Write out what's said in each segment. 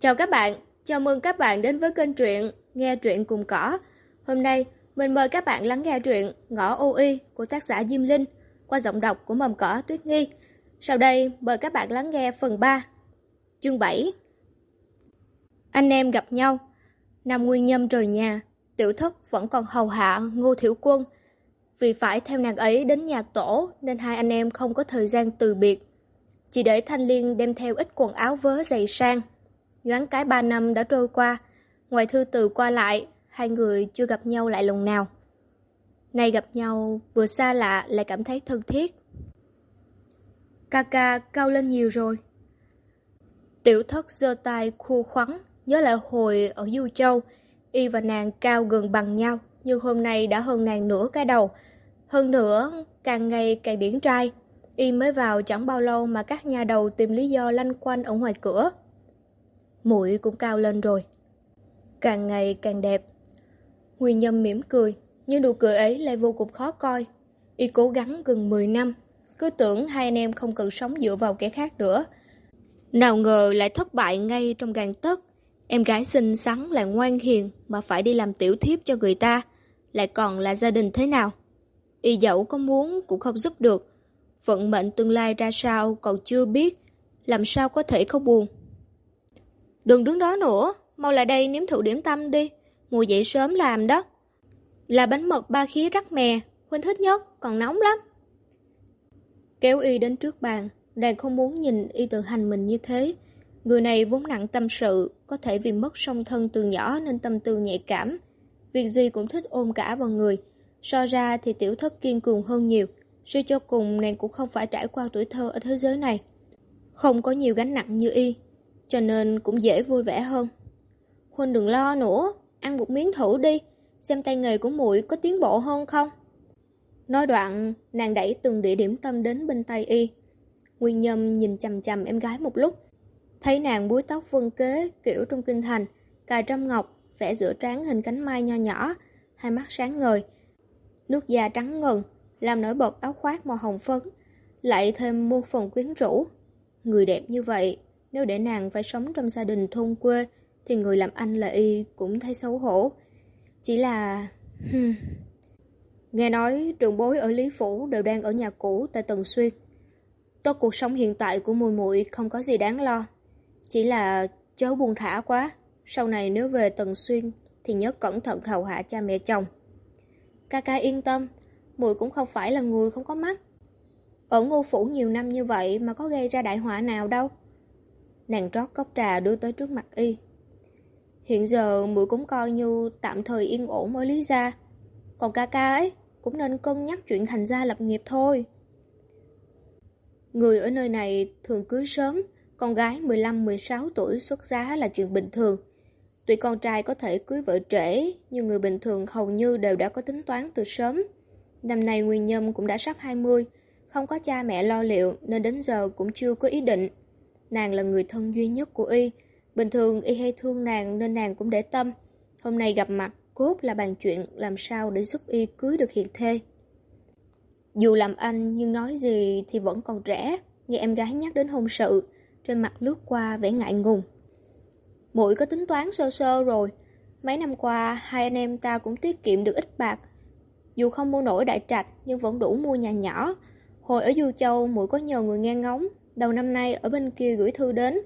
Chào các bạn, chào mừng các bạn đến với kênh truyện Nghe truyện cùng cỏ. Hôm nay, mình mời các bạn lắng nghe truyện Ngõ Ô Y của tác giả Diêm Linh qua giọng đọc của mầm cỏ Tuyết Nghi. Sau đây, mời các bạn lắng nghe phần 3, chương 7. Anh em gặp nhau. Năm Nguyên Nhâm rời nhà, tiểu thất vẫn còn hầu hạ Ngô Thiểu Quân. Vì phải theo nàng ấy đến nhà tổ nên hai anh em không có thời gian từ biệt. Chỉ để Thanh Liên đem theo ít quần áo vớ giày sang. Nhoáng cái ba năm đã trôi qua, ngoài thư từ qua lại, hai người chưa gặp nhau lại lần nào. Nay gặp nhau, vừa xa lạ lại cảm thấy thân thiết. Ca ca cao lên nhiều rồi. Tiểu thất giơ tay khu khoắn, nhớ lại hồi ở Du Châu, y và nàng cao gần bằng nhau, nhưng hôm nay đã hơn nàng nửa cái đầu. Hơn nữa, càng ngày càng điển trai, y mới vào chẳng bao lâu mà các nhà đầu tìm lý do lanh quanh ở ngoài cửa. Mũi cũng cao lên rồi. Càng ngày càng đẹp. Nguyên Nhâm mỉm cười, nhưng nụ cười ấy lại vô cùng khó coi. Y cố gắng gần 10 năm, cứ tưởng hai anh em không cần sống dựa vào kẻ khác nữa. Nào ngờ lại thất bại ngay trong gàn tất. Em gái xinh xắn lại ngoan hiền mà phải đi làm tiểu thiếp cho người ta, lại còn là gia đình thế nào. Y dẫu có muốn cũng không giúp được. Vận mệnh tương lai ra sao còn chưa biết, làm sao có thể không buồn. Đừng đứng đó nữa, mau lại đây nếm thử điểm tâm đi, mùa dậy sớm làm đó. Là bánh mật ba khía rắc mè, Huynh thích nhất, còn nóng lắm. Kéo y đến trước bàn, nàng không muốn nhìn y tự hành mình như thế. Người này vốn nặng tâm sự, có thể vì mất song thân từ nhỏ nên tâm tư nhạy cảm. Việc gì cũng thích ôm cả vào người. So ra thì tiểu thất kiên cường hơn nhiều. Suy cho cùng nàng cũng không phải trải qua tuổi thơ ở thế giới này. Không có nhiều gánh nặng như y, cho nên cũng dễ vui vẻ hơn. Huynh đừng lo nữa, ăn một miếng thử đi, xem tay nghề của muội có tiến bộ hơn không. Nói đoạn, nàng đẩy từng địa điểm tâm đến bên tay y. Nguyên Nhâm nhìn chầm chầm em gái một lúc. Thấy nàng búi tóc vân kế kiểu trong kinh thành, cài trăm ngọc, vẽ giữa trán hình cánh mai nho nhỏ, hai mắt sáng ngời. Nước da trắng ngần, làm nổi bật áo khoác màu hồng phấn, lại thêm muôn phần quyến rũ. Người đẹp như vậy, nếu để nàng phải sống trong gia đình thôn quê, thì người làm anh là y cũng thấy xấu hổ. Chỉ là... Hmm. Nghe nói trường bối ở Lý Phủ đều đang ở nhà cũ tại Tần Xuyên. Tốt cuộc sống hiện tại của mùi muội không có gì đáng lo. Chỉ là chớ buồn thả quá. Sau này nếu về Tần Xuyên thì nhớ cẩn thận hầu hạ cha mẹ chồng. Ca ca yên tâm, muội cũng không phải là người không có mắt. Ở ngô phủ nhiều năm như vậy mà có gây ra đại họa nào đâu. Nàng rót cốc trà đưa tới trước mặt y. Hiện giờ muội cũng coi như tạm thời yên ổn ở Lý Gia. Còn ca ca ấy cũng nên cân nhắc chuyện thành gia lập nghiệp thôi. Người ở nơi này thường cưới sớm, con gái 15-16 tuổi xuất giá là chuyện bình thường. Tuy con trai có thể cưới vợ trễ, nhưng người bình thường hầu như đều đã có tính toán từ sớm. Năm nay Nguyên Nhâm cũng đã sắp 20, không có cha mẹ lo liệu nên đến giờ cũng chưa có ý định. Nàng là người thân duy nhất của Y, bình thường Y hay thương nàng nên nàng cũng để tâm. Hôm nay gặp mặt, cốt là bàn chuyện làm sao để giúp Y cưới được hiện thê. Dù làm anh nhưng nói gì thì vẫn còn trẻ, nghe em gái nhắc đến hôn sự, trên mặt lướt qua vẻ ngại ngùng. Muội có tính toán sơ sơ rồi, mấy năm qua hai anh em ta cũng tiết kiệm được ít bạc. Dù không mua nổi đại trạch nhưng vẫn đủ mua nhà nhỏ. Hồi ở Du Châu muội có nhờ người nghe ngóng, đầu năm nay ở bên kia gửi thư đến,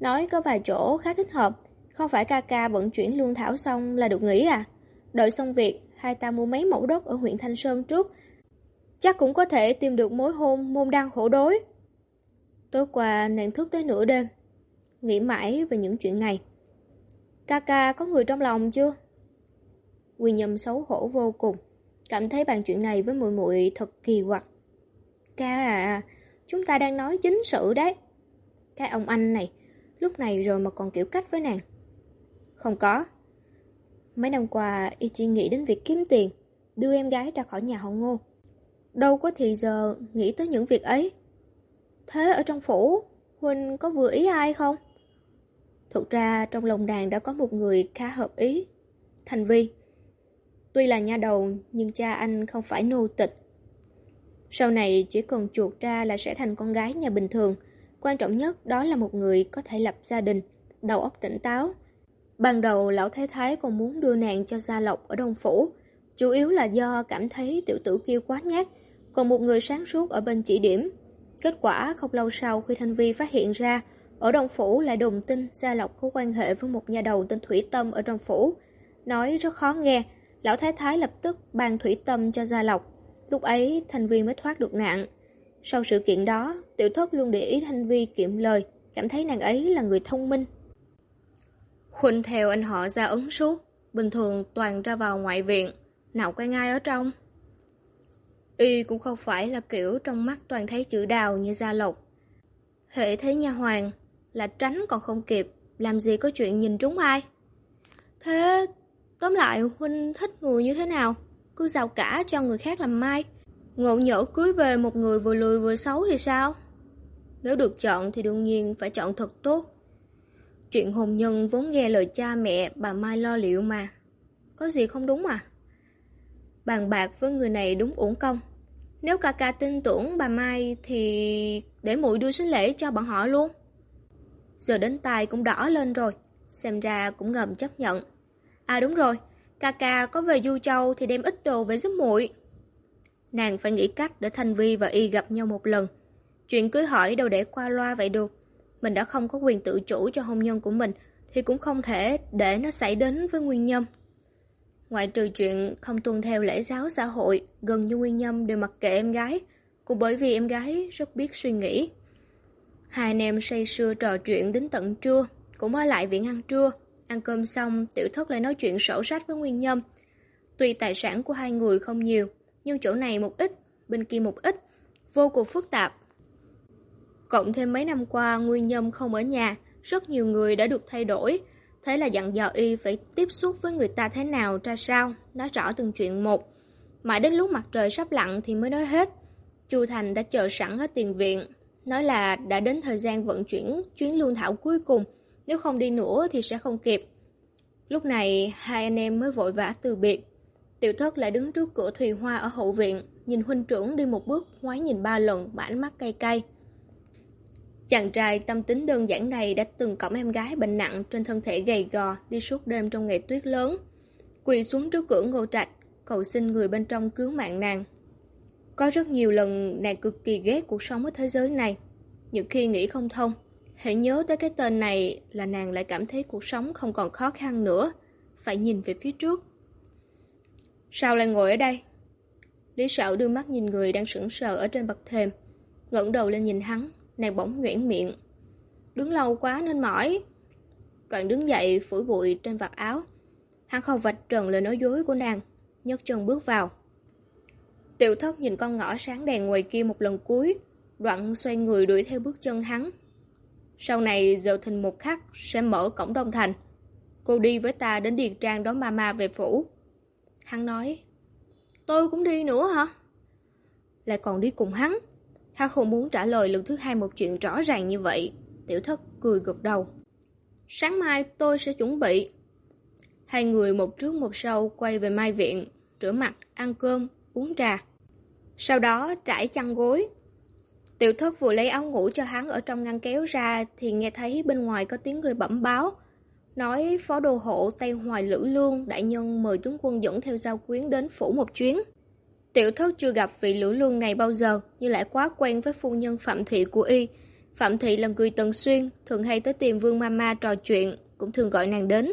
nói có vài chỗ khá thích hợp, không phải ca ca vận chuyển lương thảo xong là được nghỉ à. Đợi xong việc, hai ta mua mấy mẫu đất ở huyện Thanh Sơn trước, chắc cũng có thể tìm được mối hôn môn đăng khổ đối. Tối qua nàng thức tới nửa đêm, nghĩ mãi về những chuyện này. Ca ca có người trong lòng chưa? Quy nhâm xấu hổ vô cùng, cảm thấy bàn chuyện này với muội muội thật kỳ quặc. Ca à, chúng ta đang nói chính sự đấy. Cái ông anh này, lúc này rồi mà còn kiểu cách với nàng. Không có. Mấy năm qua, y chỉ nghĩ đến việc kiếm tiền, đưa em gái ra khỏi nhà họ ngô. Đâu có thì giờ nghĩ tới những việc ấy. Thế ở trong phủ, Huynh có vừa ý ai không? Thực ra trong lòng đàn đã có một người khá hợp ý. Thành Vi. Tuy là nha đầu, nhưng cha anh không phải nô tịch. Sau này chỉ cần chuột ra là sẽ thành con gái nhà bình thường. Quan trọng nhất đó là một người có thể lập gia đình. đầu óc tỉnh táo. Ban đầu lão thái thái còn muốn đưa nàng cho Gia Lộc ở Đông Phủ, chủ yếu là do cảm thấy tiểu tử kia quá nhát, còn một người sáng suốt ở bên chỉ điểm. Kết quả không lâu sau khi Thanh Vi phát hiện ra, ở Đông Phủ lại đồng tin Gia Lộc có quan hệ với một nhà đầu tên Thủy Tâm ở Đông Phủ. Nói rất khó nghe, lão thái thái lập tức ban Thủy Tâm cho Gia Lộc. Lúc ấy Thanh Vi mới thoát được nạn. Sau sự kiện đó, tiểu thất luôn để ý Thanh Vi kiệm lời, cảm thấy nàng ấy là người thông minh. Huynh theo anh họ ra ấn suốt, bình thường toàn ra vào ngoại viện, nào quen ai ở trong. Y cũng không phải là kiểu trong mắt toàn thấy chữ đào như Gia Lộc. Hệ thấy nha hoàng là tránh còn không kịp, làm gì có chuyện nhìn trúng ai. Thế, tóm lại Huynh thích người như thế nào? Cứ giàu cả cho người khác làm mai. Ngộ nhỡ cưới về một người vừa lười vừa xấu thì sao? Nếu được chọn thì đương nhiên phải chọn thật tốt. Chuyện hôn nhân vốn nghe lời cha mẹ bà Mai lo liệu mà. Có gì không đúng à? Bàn bạc với người này đúng uổng công. Nếu ca ca tin tưởng bà Mai thì để muội đưa sính lễ cho bọn họ luôn. Giờ đến tay cũng đỏ lên rồi, xem ra cũng ngầm chấp nhận. À đúng rồi, ca ca có về Du Châu thì đem ít đồ về giúp muội. Nàng phải nghĩ cách để Thanh Vi và Y gặp nhau một lần. Chuyện cưới hỏi đâu để qua loa vậy được. Mình đã không có quyền tự chủ cho hôn nhân của mình thì cũng không thể để nó xảy đến với Nguyên Nhâm. Ngoại trừ chuyện không tuân theo lễ giáo xã hội, gần như Nguyên Nhâm đều mặc kệ em gái, cũng bởi vì em gái rất biết suy nghĩ. Hai anh em say sưa trò chuyện đến tận trưa, cũng ở lại viện ăn trưa. Ăn cơm xong, tiểu thất lại nói chuyện sổ sách với Nguyên Nhâm. Tuy tài sản của hai người không nhiều, nhưng chỗ này một ít, bên kia một ít, vô cùng phức tạp. Cộng thêm mấy năm qua Nguyên Nhâm không ở nhà, rất nhiều người đã được thay đổi. Thế là dặn dò y phải tiếp xúc với người ta thế nào ra sao, nói rõ từng chuyện một. Mãi đến lúc mặt trời sắp lặn thì mới nói hết. Chu Thành đã chờ sẵn hết tiền viện, nói là đã đến thời gian vận chuyển chuyến lương thảo cuối cùng, nếu không đi nữa thì sẽ không kịp. Lúc này, hai anh em mới vội vã từ biệt. Tiểu thất lại đứng trước cửa thùy hoa ở hậu viện, nhìn huynh trưởng đi một bước, ngoái nhìn ba lần, bản mắt cay cay. Chàng trai tâm tính đơn giản này đã từng cõng em gái bệnh nặng trên thân thể gầy gò đi suốt đêm trong ngày tuyết lớn. Quỳ xuống trước cửa ngô trạch, cầu xin người bên trong cứu mạng nàng. Có rất nhiều lần nàng cực kỳ ghét cuộc sống ở thế giới này. Những khi nghĩ không thông, hãy nhớ tới cái tên này là nàng lại cảm thấy cuộc sống không còn khó khăn nữa. Phải nhìn về phía trước. Sao lại ngồi ở đây? Lý Sạo đưa mắt nhìn người đang sững sờ ở trên bậc thềm, ngẩng đầu lên nhìn hắn, nàng bỗng nhuyễn miệng. Đứng lâu quá nên mỏi. Đoạn đứng dậy phủi bụi trên vạt áo. Hắn không vạch trần lời nói dối của nàng, nhấc chân bước vào. Tiểu thất nhìn con ngõ sáng đèn ngoài kia một lần cuối, đoạn xoay người đuổi theo bước chân hắn. Sau này giờ thình một khắc sẽ mở cổng đông thành. Cô đi với ta đến Điền Trang đón mama về phủ. Hắn nói, tôi cũng đi nữa hả? Lại còn đi cùng hắn. Hắn không muốn trả lời lần thứ hai một chuyện rõ ràng như vậy. Tiểu thất cười gật đầu. Sáng mai tôi sẽ chuẩn bị. Hai người một trước một sau quay về mai viện, rửa mặt, ăn cơm, uống trà. Sau đó trải chăn gối. Tiểu thất vừa lấy áo ngủ cho hắn ở trong ngăn kéo ra thì nghe thấy bên ngoài có tiếng người bẩm báo. Nói phó đô hộ Tây Hoài Lữ Lương đại nhân mời tướng quân dẫn theo giao quyến đến phủ một chuyến. Tiểu thất chưa gặp vị lữ lương này bao giờ, nhưng lại quá quen với phu nhân Phạm Thị của y. Phạm Thị là người tần xuyên, thường hay tới tìm Vương Mama trò chuyện, cũng thường gọi nàng đến.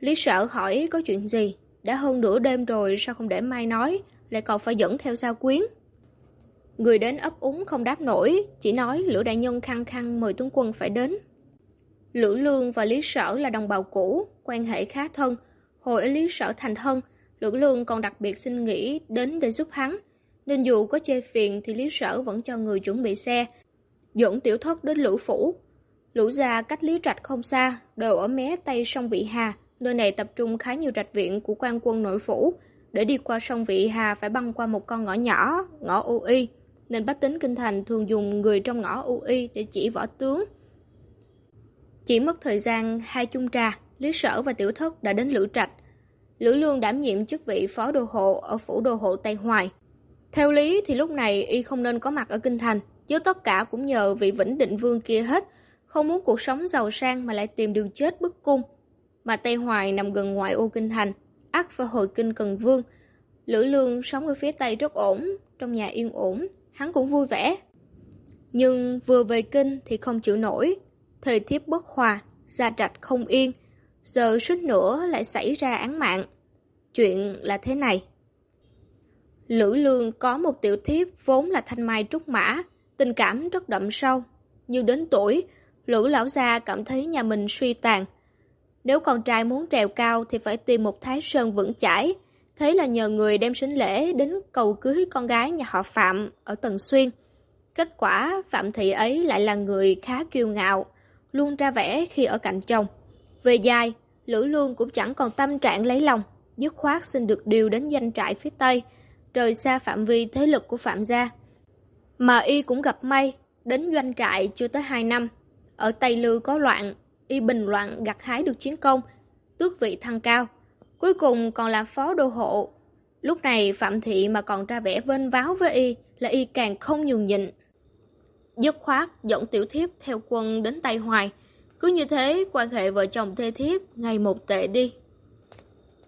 Lý sở hỏi có chuyện gì, đã hơn nửa đêm rồi sao không để mai nói, lại còn phải dẫn theo Giao quyến. Người đến ấp úng không đáp nổi, chỉ nói Lữ Đại Nhân khăng khăng mời tướng quân phải đến. Lữ Lương và Lý Sở là đồng bào cũ, quan hệ khá thân. Hồi Lý Sở thành thân, Lữ Lương còn đặc biệt xin nghỉ đến để giúp hắn. Nên dù có chê phiền thì Lý Sở vẫn cho người chuẩn bị xe, dẫn tiểu thất đến Lữ Phủ. Lữ gia cách Lý Trạch không xa, đều ở mé tây sông Vị Hà. Nơi này tập trung khá nhiều trạch viện của quan quân nội phủ. Để đi qua sông Vị Hà phải băng qua một con ngõ nhỏ, ngõ U Y. Nên bách tính kinh thành thường dùng người trong ngõ U Y để chỉ võ tướng. Chỉ mất thời gian hai chung trà, Lý Sở và Tiểu Thất đã đến Lữ Trạch. Lữ Lương đảm nhiệm chức vị phó đô hộ ở phủ đô hộ Tây Hoài. Theo lý thì lúc này y không nên có mặt ở Kinh Thành, chứ tất cả cũng nhờ vị Vĩnh Định Vương kia hết. không muốn cuộc sống giàu sang mà lại tìm đường chết bức cung. Mà Tây Hoài nằm gần ngoại ô kinh thành, ắt và hồi kinh Cần Vương. Lữ Lương sống ở phía Tây rất ổn, trong nhà yên ổn, hắn cũng vui vẻ. Nhưng vừa về kinh thì không chịu nổi, thời tiết bất hòa, gia trạch không yên, giờ suýt nữa lại xảy ra án mạng. Chuyện là thế này. Lữ Lương có một tiểu thiếp vốn là thanh mai trúc mã, tình cảm rất đậm sâu. Nhưng đến tuổi, Lữ lão gia cảm thấy nhà mình suy tàn. Nếu con trai muốn trèo cao thì phải tìm một thái sơn vững chãi. Thế là nhờ người đem sinh lễ đến cầu cưới con gái nhà họ Phạm ở Tần Xuyên. Kết quả Phạm Thị ấy lại là người khá kiêu ngạo, luôn ra vẻ khi ở cạnh chồng. Về dài, Lữ Lương cũng chẳng còn tâm trạng lấy lòng, dứt khoát xin được điều đến doanh trại phía Tây, rời xa phạm vi thế lực của Phạm gia. Mà y cũng gặp may, đến doanh trại chưa tới 2 năm. Ở Tây Lư có loạn, y bình loạn gặt hái được chiến công, tước vị thăng cao. Cuối cùng còn làm phó đô hộ. Lúc này Phạm Thị mà còn ra vẻ vênh váo với y là y càng không nhường nhịn. Dứt khoát dẫn tiểu thiếp theo quân đến Tây Hoài. Cứ như thế quan hệ vợ chồng thê thiếp ngày một tệ đi.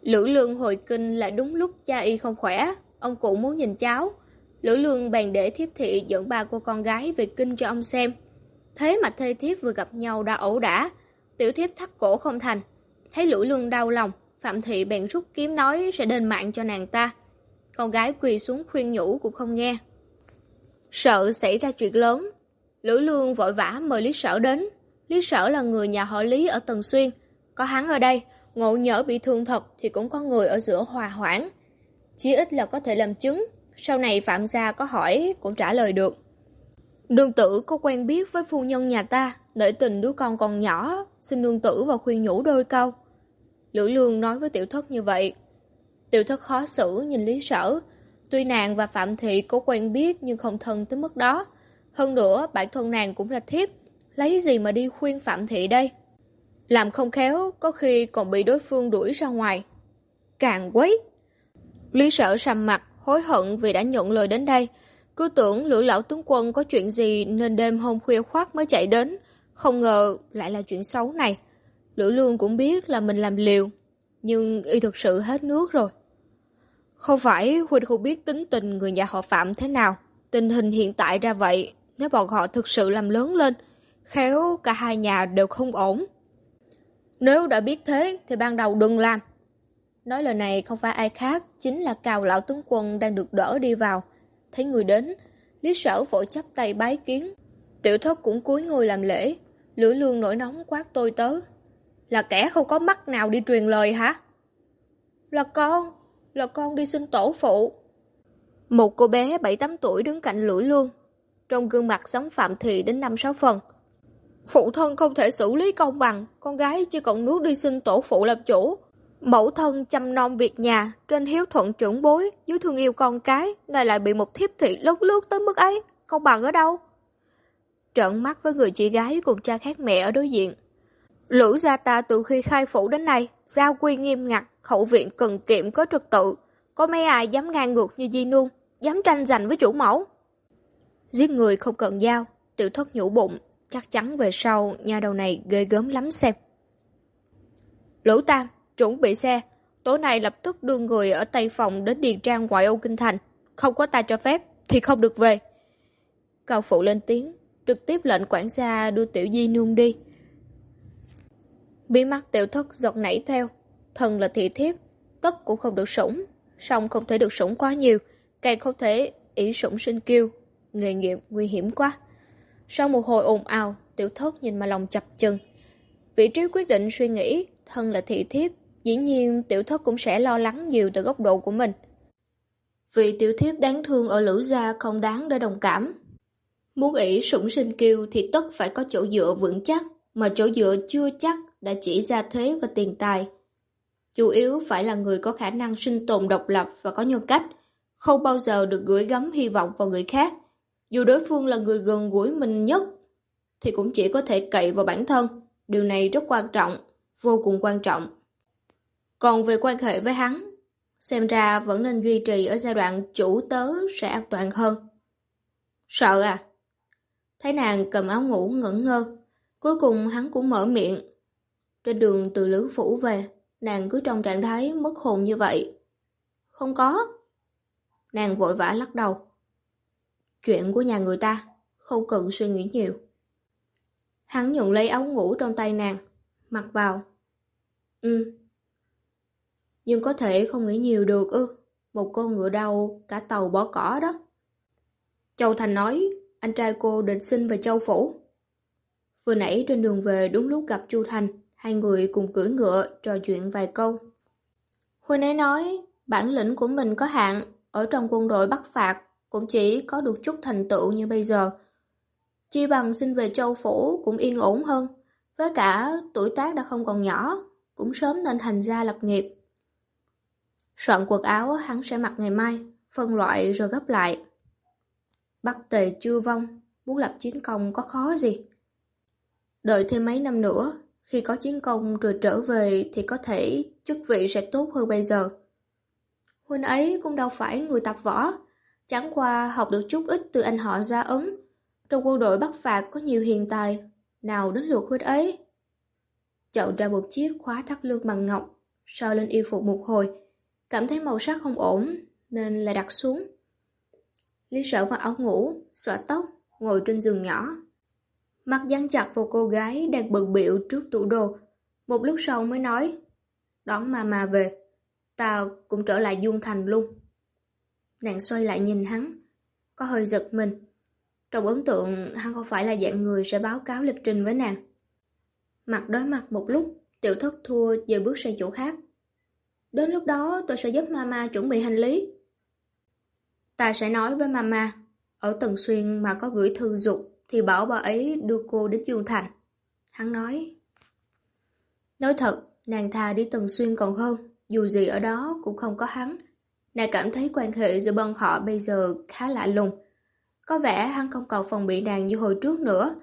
Lữ lương hồi kinh là đúng lúc cha y không khỏe, ông cụ muốn nhìn cháu. Lữ lương bèn để thiếp thị dẫn ba cô con gái về kinh cho ông xem. Thế mà thê thiếp vừa gặp nhau đã ẩu đả, tiểu thiếp thắt cổ không thành. Thấy lữ lương đau lòng, Phạm thị bèn rút kiếm nói sẽ đền mạng cho nàng ta. Con gái quỳ xuống khuyên nhủ cũng không nghe. Sợ xảy ra chuyện lớn, Lữ lương vội vã mời Lý Sở đến. Lý Sở là người nhà họ Lý ở Tần Xuyên. Có hắn ở đây, ngộ nhỡ bị thương thật thì cũng có người ở giữa hòa hoãn. Chí ít là có thể làm chứng, sau này Phạm Gia có hỏi cũng trả lời được. Nương tử có quen biết với phu nhân nhà ta, nể tình đứa con còn nhỏ, xin nương tử và khuyên nhủ đôi câu. Lữ Lương nói với tiểu thất như vậy. Tiểu thất khó xử nhìn Lý Sở, tuy nàng và Phạm Thị có quen biết nhưng không thân tới mức đó. Hơn nữa, bản thân nàng cũng là thiếp, lấy gì mà đi khuyên Phạm Thị đây? Làm không khéo, có khi còn bị đối phương đuổi ra ngoài. Càng quấy! Lý Sở sầm mặt, hối hận vì đã nhận lời đến đây, cứ tưởng lữ lão tướng quân có chuyện gì nên đêm hôm khuya khoát mới chạy đến. Không ngờ lại là chuyện xấu này. Lữ lương cũng biết là mình làm liều. Nhưng y thực sự hết nước rồi. Không phải Huynh không biết tính tình người nhà họ Phạm thế nào. Tình hình hiện tại ra vậy, nếu bọn họ thực sự làm lớn lên, khéo cả hai nhà đều không ổn. Nếu đã biết thế thì ban đầu đừng làm. Nói lời này không phải ai khác, chính là Cào Lão Tướng Quân đang được đỡ đi vào. Thấy người đến, Lý Sở vội chắp tay bái kiến. Tiểu thất cũng cúi người làm lễ, lửa lương nổi nóng quát tôi tớ. Là kẻ không có mắt nào đi truyền lời hả? Là con, là con đi xin tổ phụ. Một cô bé 7-8 tuổi đứng cạnh lũi luôn, trong gương mặt giống Phạm Thị đến 5-6 phần. Phụ thân không thể xử lý công bằng, con gái chỉ còn nước đi xin tổ phụ làm chủ. Mẫu thân chăm nom việc nhà, trên hiếu thuận trưởng bối, dưới thương yêu con cái, này lại bị một thiếp thị lốc lướt tới mức ấy, công bằng ở đâu. Trợn mắt với người chị gái cùng cha khác mẹ ở đối diện. Lữ gia ta từ khi khai phủ đến nay, giao quy nghiêm ngặt, hậu viện cần kiệm có trật tự. Có mấy ai dám ngang ngược như Di Nương, dám tranh giành với chủ mẫu. Giết người không cần dao, tiểu thất nhủ bụng, chắc chắn về sau nhà đầu này ghê gớm lắm xem. Lữ Tam, chuẩn bị xe. Tối nay lập tức đưa người ở Tây Phòng đến Điền Trang ngoại ô Kinh Thành. Không có ta cho phép, thì không được về. Cao Phụ lên tiếng, trực tiếp lệnh quản gia đưa Tiểu Di Nương đi. Bí mắt tiểu thất giật nảy theo. Thần là thị thiếp, tất cũng không được sủng. song không thể được sủng quá nhiều, càng không thể ý sủng sinh kiêu. Nghề nghiệp nguy hiểm quá. Sau một hồi ồn ào, tiểu thất nhìn mà lòng chập chừng. Vị trí quyết định suy nghĩ, thân là thị thiếp, Dĩ nhiên tiểu thất cũng sẽ lo lắng nhiều từ góc độ của mình. vị tiểu thiếp đáng thương ở lữ gia không đáng để đồng cảm. Muốn ỷ sủng sinh kiêu thì tất phải có chỗ dựa vững chắc, mà chỗ dựa chưa chắc đã chỉ ra thế và tiền tài. Chủ yếu phải là người có khả năng sinh tồn độc lập và có nhân cách, không bao giờ được gửi gắm hy vọng vào người khác. Dù đối phương là người gần gũi mình nhất, thì cũng chỉ có thể cậy vào bản thân. Điều này rất quan trọng, vô cùng quan trọng. Còn về quan hệ với hắn, xem ra vẫn nên duy trì ở giai đoạn chủ tớ sẽ an toàn hơn. Sợ à? Thấy nàng cầm áo ngủ ngẩn ngơ, Cuối cùng hắn cũng mở miệng. Trên đường từ Lữ Phủ về, nàng cứ trong trạng thái mất hồn như vậy. Không có. Nàng vội vã lắc đầu. Chuyện của nhà người ta, không cần suy nghĩ nhiều. Hắn nhận lấy áo ngủ trong tay nàng, mặc vào. Ừ. Nhưng có thể không nghĩ nhiều được ư. Một con ngựa đau cả tàu bỏ cỏ đó. Châu Thành nói, anh trai cô định xin về Châu Phủ. Vừa nãy trên đường về đúng lúc gặp Chu Thành, hai người cùng cưỡi ngựa trò chuyện vài câu. Huynh ấy nói, bản lĩnh của mình có hạn, ở trong quân đội bắt phạt cũng chỉ có được chút thành tựu như bây giờ. Chi bằng xin về châu phủ cũng yên ổn hơn, với cả tuổi tác đã không còn nhỏ, cũng sớm nên thành gia lập nghiệp. Soạn quần áo hắn sẽ mặc ngày mai, phân loại rồi gấp lại. Bắc tề chưa vong, muốn lập chiến công có khó gì. Đợi thêm mấy năm nữa, khi có chiến công rồi trở về thì có thể chức vị sẽ tốt hơn bây giờ. Huynh ấy cũng đâu phải người tập võ, chẳng qua học được chút ít từ anh họ Gia Ấn. Trong quân đội Bắc Phạt có nhiều hiền tài, nào đến lượt huynh ấy. chậu ra một chiếc khóa thắt lưng bằng ngọc, so lên y phục một hồi, cảm thấy màu sắc không ổn nên lại đặt xuống. Lý sở mặc áo ngủ, xõa tóc, ngồi trên giường nhỏ. Mặt dán chặt vào cô gái đang bận biểu trước tủ đồ. Một lúc sau mới nói, đón mà về, ta cũng trở lại dung thành luôn. Nàng xoay lại nhìn hắn, có hơi giật mình. Trong ấn tượng, hắn không phải là dạng người sẽ báo cáo lịch trình với nàng. Mặt đối mặt một lúc, tiểu thất thua giờ bước sang chỗ khác. Đến lúc đó tôi sẽ giúp mama chuẩn bị hành lý. Ta sẽ nói với mama, ở Tần Xuyên mà có gửi thư dục thì bảo bà ấy đưa cô đến Dương Thành. Hắn nói. Nói thật, nàng thà đi Tần Xuyên còn hơn, dù gì ở đó cũng không có hắn. Nàng cảm thấy quan hệ giữa bọn họ bây giờ khá lạ lùng. Có vẻ hắn không còn phòng bị nàng như hồi trước nữa.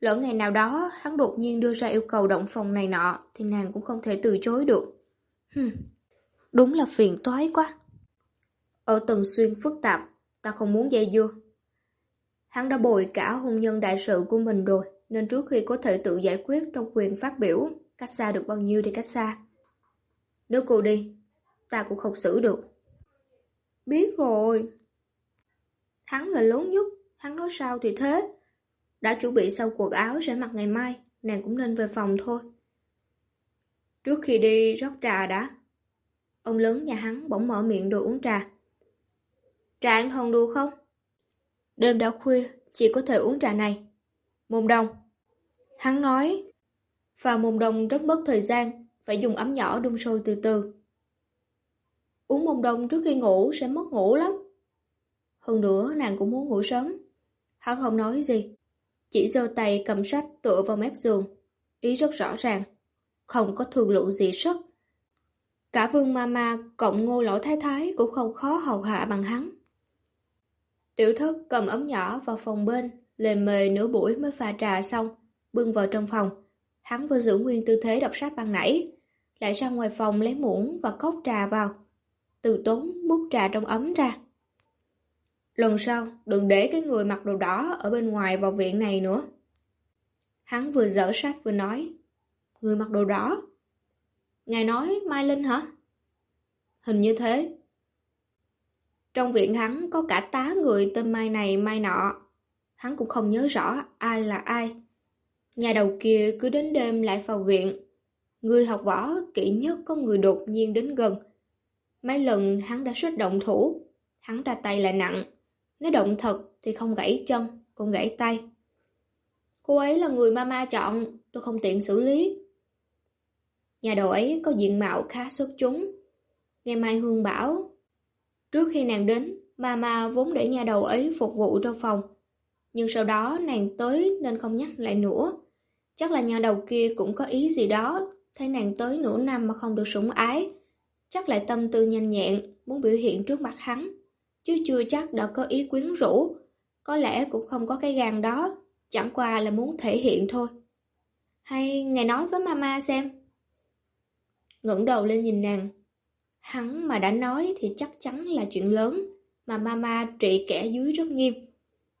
Lỡ ngày nào đó hắn đột nhiên đưa ra yêu cầu động phòng này nọ thì nàng cũng không thể từ chối được. Hừm, đúng là phiền toái quá. Ở Tần Xuyên phức tạp, ta không muốn dây dưa. Hắn đã bồi cả hôn nhân đại sự của mình rồi, nên trước khi có thể tự giải quyết trong quyền phát biểu, cách xa được bao nhiêu thì cách xa. Nếu cô đi, ta cũng không xử được. Biết rồi. Hắn là lớn nhất, hắn nói sao thì thế. Đã chuẩn bị sau quần áo sẽ mặc ngày mai, nàng cũng nên về phòng thôi. Trước khi đi rót trà đã. Ông lớn nhà hắn bỗng mở miệng đồ uống trà. Trà ăn hồng đùa không? Đêm đã khuya, chỉ có thể uống trà này. mồm đông. Hắn nói, và mồm đông rất mất thời gian, phải dùng ấm nhỏ đun sôi từ từ. Uống mồm đông trước khi ngủ sẽ mất ngủ lắm. Hơn nữa nàng cũng muốn ngủ sớm. Hắn không nói gì, chỉ giơ tay cầm sách tựa vào mép giường. Ý rất rõ ràng, không có thường lượng gì sức. Cả vương mama cộng ngô lỗ thái thái cũng không khó hầu hạ bằng hắn. Tiểu thất cầm ấm nhỏ vào phòng bên, lề mề nửa buổi mới pha trà xong, bưng vào trong phòng. Hắn vừa giữ nguyên tư thế đọc sách ban nãy, lại ra ngoài phòng lấy muỗng và cốc trà vào. Từ tốn múc trà trong ấm ra. Lần sau, đừng để cái người mặc đồ đỏ ở bên ngoài vào viện này nữa. Hắn vừa dở sách vừa nói. Người mặc đồ đỏ? Ngài nói Mai Linh hả? Hình như thế. Trong viện hắn có cả tá người tên Mai này Mai nọ. Hắn cũng không nhớ rõ ai là ai. Nhà đầu kia cứ đến đêm lại vào viện. Người học võ kỹ nhất có người đột nhiên đến gần. Mấy lần hắn đã xuất động thủ. Hắn ra tay là nặng. Nếu động thật thì không gãy chân, cũng gãy tay. Cô ấy là người mama chọn, tôi không tiện xử lý. Nhà đầu ấy có diện mạo khá xuất chúng. Nghe Mai Hương bảo, trước khi nàng đến, mama vốn để nhà đầu ấy phục vụ trong phòng. Nhưng sau đó nàng tới nên không nhắc lại nữa. Chắc là nhà đầu kia cũng có ý gì đó, thấy nàng tới nửa năm mà không được sủng ái. Chắc lại tâm tư nhanh nhẹn, muốn biểu hiện trước mặt hắn. Chứ chưa chắc đã có ý quyến rũ. Có lẽ cũng không có cái gan đó, chẳng qua là muốn thể hiện thôi. Hay ngài nói với mama xem ngẩng đầu lên nhìn nàng. Hắn mà đã nói thì chắc chắn là chuyện lớn, mà mama trị kẻ dưới rất nghiêm.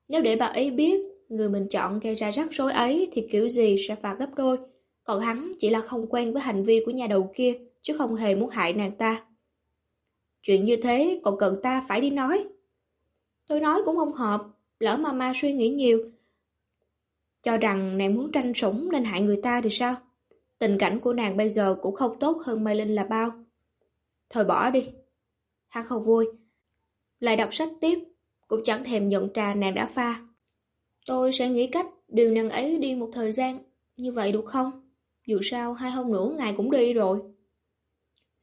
Nếu để bà ấy biết người mình chọn gây ra rắc rối ấy thì kiểu gì sẽ phạt gấp đôi, còn hắn chỉ là không quen với hành vi của nhà đầu kia, chứ không hề muốn hại nàng ta. Chuyện như thế còn cần ta phải đi nói. Tôi nói cũng không hợp, lỡ mama suy nghĩ nhiều. Cho rằng nàng muốn tranh sủng nên hại người ta thì sao? Tình cảnh của nàng bây giờ cũng không tốt hơn Mai Linh là bao. Thôi bỏ đi. Hắn không vui. Lại đọc sách tiếp, cũng chẳng thèm nhận trà nàng đã pha. Tôi sẽ nghĩ cách điều nàng ấy đi một thời gian, như vậy được không? Dù sao hai hôm nữa ngài cũng đi rồi.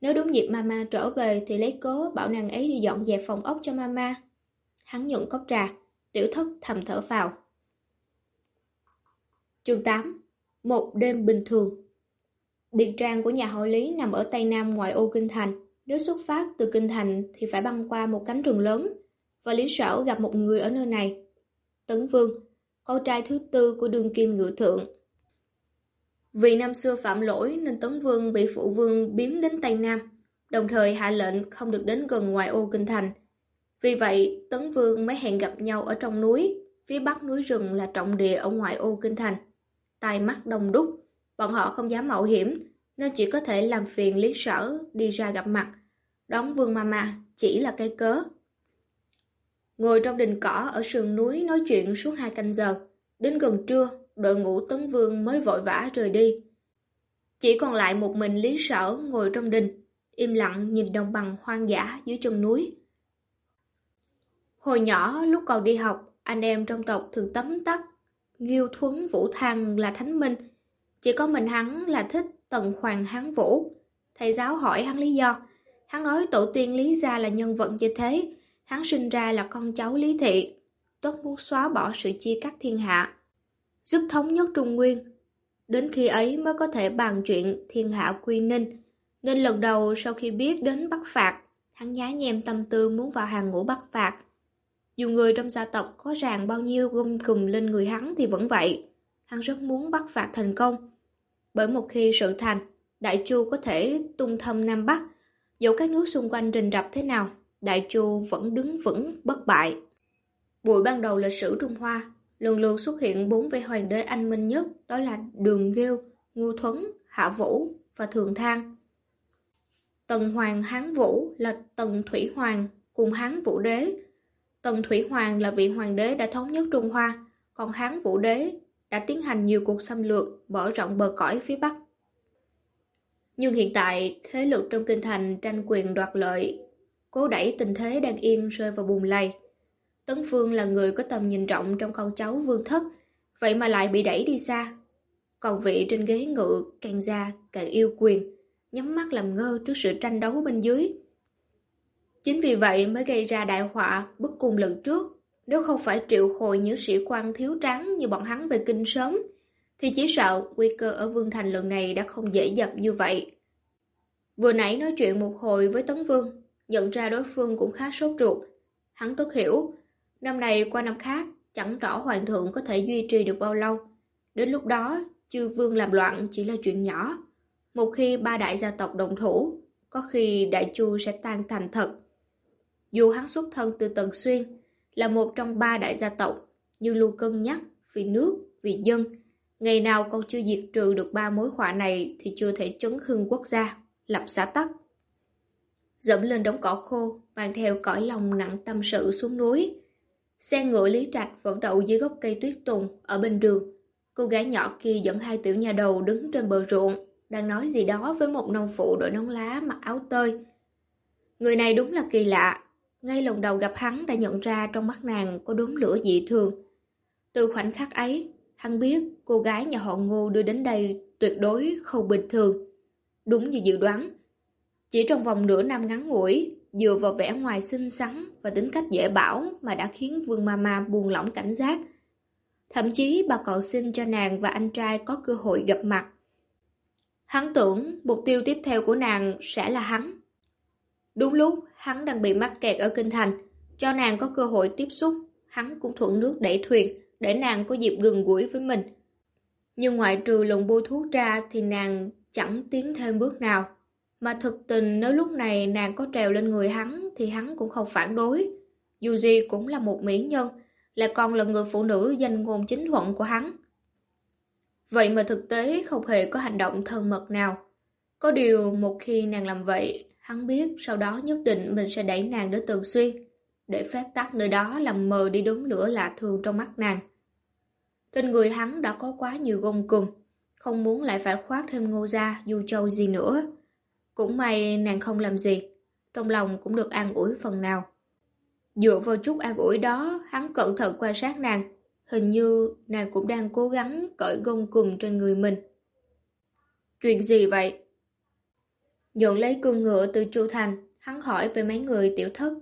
Nếu đúng dịp mama trở về thì lấy cớ bảo nàng ấy đi dọn dẹp phòng ốc cho mama. Hắn nhận cốc trà, tiểu thất thầm thở vào. Chương 8 Một đêm bình thường Điện trang của nhà hội Lý nằm ở Tây Nam ngoại ô Kinh Thành. Nếu xuất phát từ Kinh Thành thì phải băng qua một cánh rừng lớn. Và Lý Sở gặp một người ở nơi này. Tấn Vương, con trai thứ tư của đường kim ngự thượng. Vì năm xưa phạm lỗi nên Tấn Vương bị phụ vương biếm đến Tây Nam, đồng thời hạ lệnh không được đến gần ngoại ô Kinh Thành. Vì vậy, Tấn Vương mới hẹn gặp nhau ở trong núi, phía bắc núi rừng là trọng địa ở ngoại ô Kinh Thành. Tai mắt đông đúc, bọn họ không dám mạo hiểm, nên chỉ có thể làm phiền lý sở đi ra gặp mặt. Đón Vương Mama chỉ là cây cớ. Ngồi trong đình cỏ ở sườn núi nói chuyện suốt hai canh giờ. Đến gần trưa, đội ngũ Tấn Vương mới vội vã rời đi. Chỉ còn lại một mình Lý Sở ngồi trong đình, im lặng nhìn đồng bằng hoang dã dưới chân núi. Hồi nhỏ, lúc còn đi học, anh em trong tộc thường tấm tắc. Nghiêu Thuấn Vũ Thăng là thánh minh. Chỉ có mình hắn là thích Tần Hoàng Hán Vũ. Thầy giáo hỏi hắn lý do. Hắn nói tổ tiên Lý Gia là nhân vật như thế. Hắn sinh ra là con cháu Lý Thị. Tốt muốn xóa bỏ sự chia cắt thiên hạ. Giúp thống nhất Trung Nguyên. Đến khi ấy mới có thể bàn chuyện thiên hạ quy ninh. Nên lần đầu sau khi biết đến Bắc Phạt, hắn nhá nhem tâm tư muốn vào hàng ngũ Bắc Phạt. Dù người trong gia tộc có ràng bao nhiêu gom cùm lên người hắn thì vẫn vậy. Hắn rất muốn bắt phạt thành công. Bởi một khi sự thành, Đại Chu có thể tung thâm Nam Bắc. Dẫu các nước xung quanh rình rập thế nào, Đại Chu vẫn đứng vững, bất bại. Buổi ban đầu lịch sử Trung Hoa, lần lượt xuất hiện bốn vị hoàng đế anh minh nhất, đó là Đường Nghêu, Ngưu Thuấn, Hạ Vũ và Thường Thang. Tần Hoàng Hán Vũ là Tần Thủy Hoàng cùng Hán Vũ Đế Tần Thủy Hoàng là vị hoàng đế đã thống nhất Trung Hoa, còn Hán Vũ Đế đã tiến hành nhiều cuộc xâm lược, mở rộng bờ cõi phía Bắc. Nhưng hiện tại, thế lực trong kinh thành tranh quyền đoạt lợi, cố đẩy tình thế đang yên rơi vào bùn lầy. Tấn Phương là người có tầm nhìn rộng trong con cháu vương thất, vậy mà lại bị đẩy đi xa. Còn vị trên ghế ngự càng già càng yêu quyền, nhắm mắt làm ngơ trước sự tranh đấu bên dưới. Chính vì vậy mới gây ra đại họa bức cung lần trước. Nếu không phải triệu hồi những sĩ quan thiếu trắng như bọn hắn về kinh sớm, thì chỉ sợ nguy cơ ở Vương Thành lần này đã không dễ dập như vậy. Vừa nãy nói chuyện một hồi với Tấn Vương, nhận ra đối phương cũng khá sốt ruột. Hắn tốt hiểu, năm này qua năm khác, chẳng rõ hoàng thượng có thể duy trì được bao lâu. Đến lúc đó, chư vương làm loạn chỉ là chuyện nhỏ. Một khi ba đại gia tộc đồng thủ, có khi đại chu sẽ tan thành thật. Dù hắn xuất thân từ Tần Xuyên, là một trong ba đại gia tộc, nhưng luôn cân nhắc vì nước, vì dân. Ngày nào còn chưa diệt trừ được ba mối họa này thì chưa thể chấn hưng quốc gia, lập xã tắc. Dẫm lên đống cỏ khô, mang theo cõi lòng nặng tâm sự xuống núi. Xe ngựa Lý Trạch vẫn đậu dưới gốc cây tuyết tùng ở bên đường. Cô gái nhỏ kia dẫn hai tiểu nhà đầu đứng trên bờ ruộng, đang nói gì đó với một nông phụ đội nón lá mặc áo tơi. Người này đúng là kỳ lạ, ngay lần đầu gặp hắn đã nhận ra trong mắt nàng có đốm lửa dị thường. Từ khoảnh khắc ấy, hắn biết cô gái nhà họ Ngô đưa đến đây tuyệt đối không bình thường. Đúng như dự đoán. Chỉ trong vòng nửa năm ngắn ngủi, dựa vào vẻ ngoài xinh xắn và tính cách dễ bảo mà đã khiến Vương Mama buồn lỏng cảnh giác. Thậm chí bà còn xin cho nàng và anh trai có cơ hội gặp mặt. Hắn tưởng mục tiêu tiếp theo của nàng sẽ là hắn. Đúng lúc hắn đang bị mắc kẹt ở kinh thành, cho nàng có cơ hội tiếp xúc, hắn cũng thuận nước đẩy thuyền, để nàng có dịp gần gũi với mình. Nhưng ngoại trừ lòng bôi thuốc ra thì nàng chẳng tiến thêm bước nào. Mà thực tình nếu lúc này nàng có trèo lên người hắn thì hắn cũng không phản đối. Dù gì cũng là một mỹ nhân, lại còn là người phụ nữ danh ngôn chính thuận của hắn. Vậy mà thực tế không hề có hành động thân mật nào. Có điều một khi nàng làm vậy, hắn biết sau đó nhất định mình sẽ đẩy nàng đến Tường Xuyên, để phép tắc nơi đó làm mờ đi đốm lửa lạ thường trong mắt nàng. Trên người hắn đã có quá nhiều gông cùng, không muốn lại phải khoác thêm ngô da, du châu gì nữa. Cũng may nàng không làm gì, trong lòng cũng được an ủi phần nào. Dựa vào chút an ủi đó, hắn cẩn thận quan sát nàng. Hình như nàng cũng đang cố gắng cởi gông cùng trên người mình. Chuyện gì vậy? Dọn lấy cương ngựa từ Chu Thành, hắn hỏi về mấy người tiểu thất.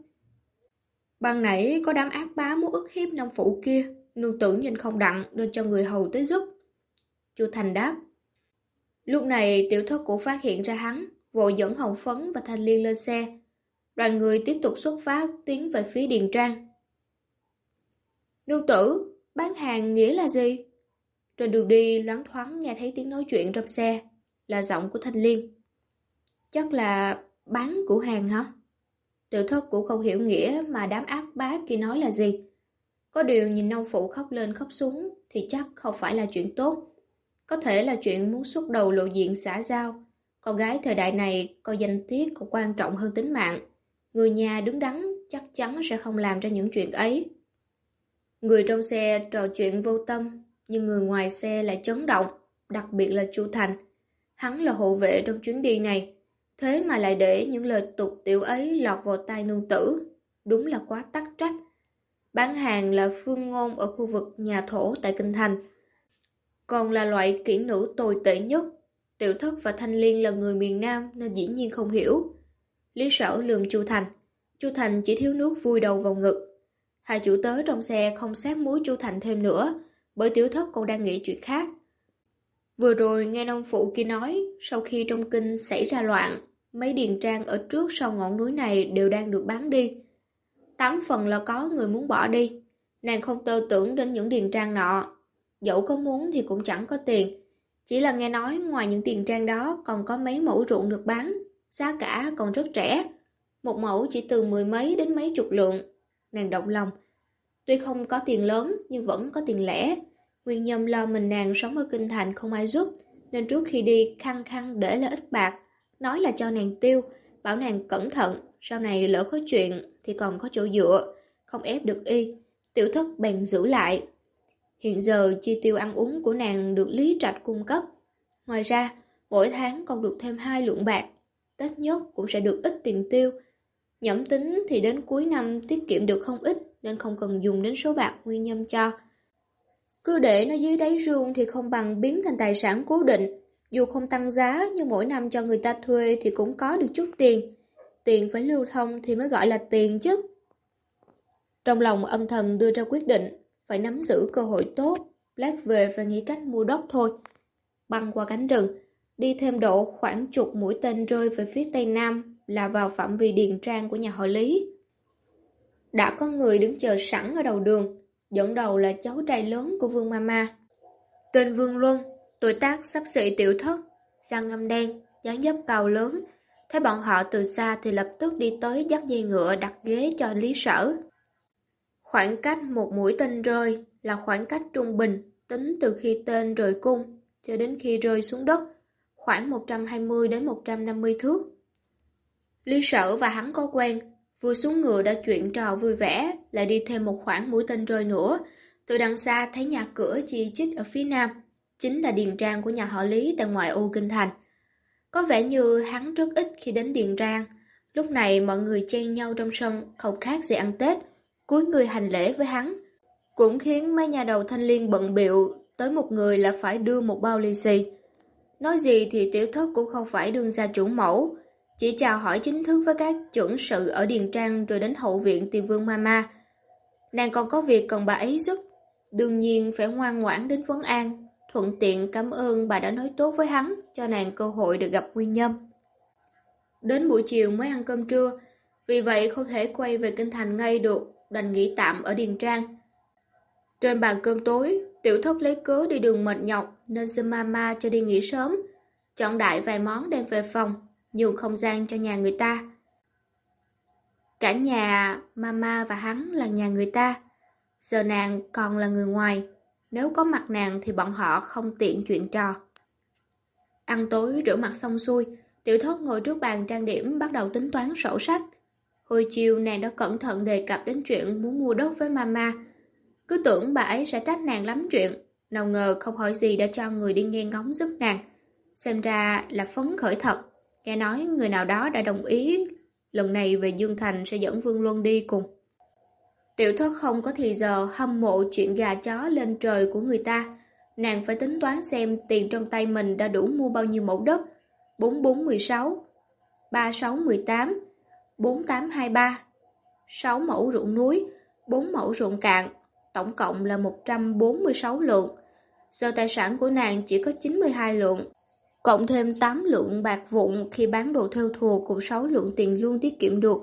Ban nãy có đám ác bá muốn ức hiếp nông phụ kia, nương tử nhìn không đặng đưa cho người hầu tới giúp. Chu Thành đáp. Lúc này tiểu thất cũng phát hiện ra hắn, vội dẫn Hồng Phấn và Thanh Liên lên xe. Đoàn người tiếp tục xuất phát tiến về phía Điền Trang. Nương tử, bán hàng nghĩa là gì? Trên đường đi loáng thoáng nghe thấy tiếng nói chuyện trong xe, là giọng của Thanh Liên. Chắc là bán của hàng hả? Tiểu thất cũng không hiểu nghĩa mà đám ác bá kia nói là gì. Có điều nhìn nông phụ khóc lên khóc xuống thì chắc không phải là chuyện tốt. Có thể là chuyện muốn xuất đầu lộ diện xã giao. Con gái thời đại này coi danh tiết còn quan trọng hơn tính mạng. Người nhà đứng đắn chắc chắn sẽ không làm ra những chuyện ấy. Người trong xe trò chuyện vô tâm, nhưng người ngoài xe lại chấn động, đặc biệt là Chu Thành. Hắn là hộ vệ trong chuyến đi này, thế mà lại để những lời tục tiểu ấy lọt vào tai nương tử. Đúng là quá tắc trách. Bán hàng là phương ngôn ở khu vực nhà thổ tại Kinh Thành. Còn là loại kỹ nữ tồi tệ nhất. Tiểu thất và Thanh Liên là người miền Nam nên dĩ nhiên không hiểu. Lý sở lườm Chu Thành. Chu Thành chỉ thiếu nước vui đầu vào ngực. Hai chủ tớ trong xe không sát muối Chu Thành thêm nữa, bởi tiểu thất còn đang nghĩ chuyện khác. Vừa rồi nghe nông phụ kia nói, sau khi trong kinh xảy ra loạn, mấy điền trang ở trước sau ngọn núi này đều đang được bán đi. Tám phần là có người muốn bỏ đi. Nàng không tơ tưởng đến những điền trang nọ. Dẫu có muốn thì cũng chẳng có tiền. Chỉ là nghe nói ngoài những tiền trang đó còn có mấy mẫu ruộng được bán, giá cả còn rất rẻ. Một mẫu chỉ từ mười mấy đến mấy chục lượng. Nàng động lòng. Tuy không có tiền lớn nhưng vẫn có tiền lẻ. Nguyên nhâm lo mình nàng sống ở kinh thành không ai giúp, nên trước khi đi khăng khăng để là ít bạc, nói là cho nàng tiêu, bảo nàng cẩn thận, sau này lỡ có chuyện thì còn có chỗ dựa, không ép được y. Tiểu thất bèn giữ lại. Hiện giờ chi tiêu ăn uống của nàng được Lý Trạch cung cấp. Ngoài ra, mỗi tháng còn được thêm hai lượng bạc. Tết nhất cũng sẽ được ít tiền tiêu. Nhẩm tính thì đến cuối năm tiết kiệm được không ít nên không cần dùng đến số bạc nguyên nhâm cho. Cứ để nó dưới đáy rương thì không bằng biến thành tài sản cố định. Dù không tăng giá nhưng mỗi năm cho người ta thuê thì cũng có được chút tiền. Tiền phải lưu thông thì mới gọi là tiền chứ. Trong lòng âm thầm đưa ra quyết định, phải nắm giữ cơ hội tốt, lát về và nghĩ cách mua đất thôi. Băng qua cánh rừng, đi thêm độ khoảng chục mũi tên rơi về phía tây nam là vào phạm vi điền trang của nhà họ Lý. Đã có người đứng chờ sẵn ở đầu đường, dẫn đầu là cháu trai lớn của Vương Mama. Tên Vương Luân, tuổi tác sắp xỉ tiểu thất, da ngâm đen, dáng dấp cao lớn. Thấy bọn họ từ xa thì lập tức đi tới dắt dây ngựa đặt ghế cho Lý Sở. Khoảng cách một mũi tên rơi là khoảng cách trung bình, tính từ khi tên rời cung cho đến khi rơi xuống đất, khoảng 120 đến 150 thước. Lý Sở và hắn có quen, vừa xuống ngựa đã chuyện trò vui vẻ, lại đi thêm một khoảng mũi tên rơi nữa. Từ đằng xa thấy nhà cửa chi chít ở phía nam, chính là điền trang của nhà họ Lý tại ngoại ô Kinh Thành. Có vẻ như hắn rất ít khi đến điền trang, lúc này mọi người chen nhau trong sân, không khác gì ăn Tết, cuối người hành lễ với hắn. Cũng khiến mấy nhà đầu thanh liên bận biệu tới một người là phải đưa một bao lì xì. Nói gì thì tiểu thất cũng không phải đương gia chủ mẫu, chỉ chào hỏi chính thức với các chuẩn sự ở Điền Trang rồi đến hậu viện tìm Vương Mama. Nàng còn có việc cần bà ấy giúp, đương nhiên phải ngoan ngoãn đến Vấn An, thuận tiện cảm ơn bà đã nói tốt với hắn, cho nàng cơ hội được gặp Nguyên Nhâm. Đến buổi chiều mới ăn cơm trưa, vì vậy không thể quay về kinh thành ngay được, đành nghỉ tạm ở Điền Trang. Trên bàn cơm tối, tiểu thất lấy cớ đi đường mệt nhọc nên xin mama cho đi nghỉ sớm, chọn đại vài món đem về phòng, nhường không gian cho nhà người ta. Cả nhà, mama và hắn là nhà người ta. Giờ nàng còn là người ngoài, nếu có mặt nàng thì bọn họ không tiện chuyện trò. Ăn tối rửa mặt xong xuôi, tiểu thất ngồi trước bàn trang điểm bắt đầu tính toán sổ sách. Hồi chiều nàng đã cẩn thận đề cập đến chuyện muốn mua đất với mama. Cứ tưởng bà ấy sẽ trách nàng lắm chuyện, nào ngờ không hỏi gì đã cho người đi nghe ngóng giúp nàng. Xem ra là phấn khởi thật, nghe nói người nào đó đã đồng ý lần này về Dương Thành sẽ dẫn Vương Luân đi cùng. Tiểu thất không có thì giờ hâm mộ chuyện gà chó lên trời của người ta. Nàng phải tính toán xem tiền trong tay mình đã đủ mua bao nhiêu mẫu đất. 4416, 3618, 4823, 6 mẫu ruộng núi, 4 mẫu ruộng cạn, tổng cộng là 146 lượng. Giờ tài sản của nàng chỉ có 92 lượng, cộng thêm 8 lượng bạc vụn khi bán đồ theo thùa cùng 6 lượng tiền lương tiết kiệm được.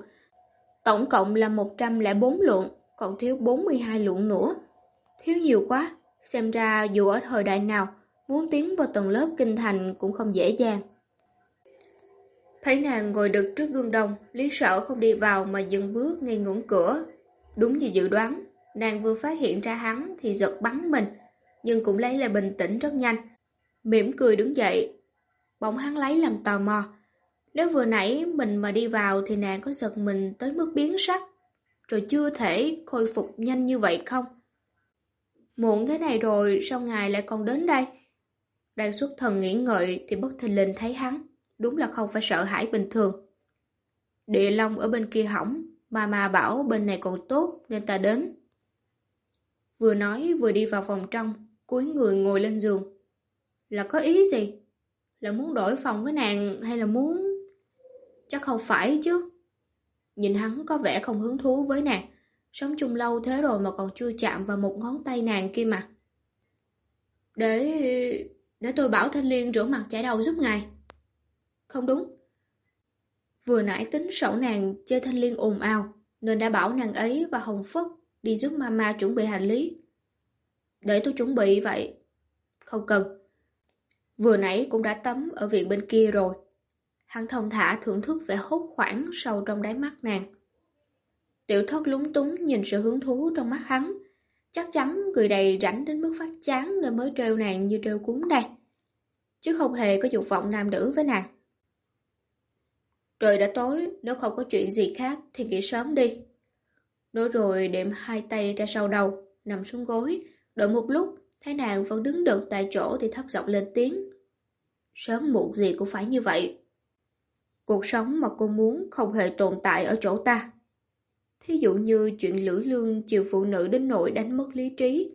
Tổng cộng là 104 lượng, còn thiếu 42 lượng nữa. Thiếu nhiều quá, xem ra dù ở thời đại nào, muốn tiến vào tầng lớp kinh thành cũng không dễ dàng. Thấy nàng ngồi đực trước gương đồng, Lý Sở không đi vào mà dừng bước ngay ngưỡng cửa. Đúng như dự đoán, nàng vừa phát hiện ra hắn thì giật bắn mình, nhưng cũng lấy lại bình tĩnh rất nhanh. Mỉm cười đứng dậy, bỗng hắn lấy làm tò mò. Nếu vừa nãy mình mà đi vào thì nàng có giật mình tới mức biến sắc, rồi chưa thể khôi phục nhanh như vậy không? Muộn thế này rồi, sao ngài lại còn đến đây? Đang xuất thần nghĩ ngợi thì bất thình lình thấy hắn, đúng là không phải sợ hãi bình thường. Địa long ở bên kia hỏng, mà mà bảo bên này còn tốt nên ta đến. Vừa nói vừa đi vào phòng trong, cúi người ngồi lên giường. Là có ý gì? Là muốn đổi phòng với nàng hay là muốn... Chắc không phải chứ. Nhìn hắn có vẻ không hứng thú với nàng. Sống chung lâu thế rồi mà còn chưa chạm vào một ngón tay nàng kia mà. Để... để tôi bảo Thanh Liên rửa mặt chải đầu giúp ngài. Không đúng. Vừa nãy tính sổ nàng chơi Thanh Liên ồn ào, nên đã bảo nàng ấy và Hồng Phất đi giúp mama chuẩn bị hành lý. Để tôi chuẩn bị vậy. Không cần. Vừa nãy cũng đã tắm ở viện bên kia rồi. Hắn thông thả thưởng thức vẻ hốt khoảng sâu trong đáy mắt nàng. Tiểu thất lúng túng nhìn sự hứng thú trong mắt hắn. Chắc chắn người đầy rảnh đến mức phát chán nên mới trêu nàng như trêu cuốn đây. Chứ không hề có dục vọng nam nữ với nàng. Trời đã tối, nếu không có chuyện gì khác thì nghỉ sớm đi. Nói rồi đệm hai tay ra sau đầu, nằm xuống gối, đợi một lúc, thấy nàng vẫn đứng được tại chỗ thì thấp giọng lên tiếng. Sớm muộn gì cũng phải như vậy. Cuộc sống mà cô muốn không hề tồn tại ở chỗ ta. Thí dụ như chuyện lữ lương chiều phụ nữ đến nỗi đánh mất lý trí.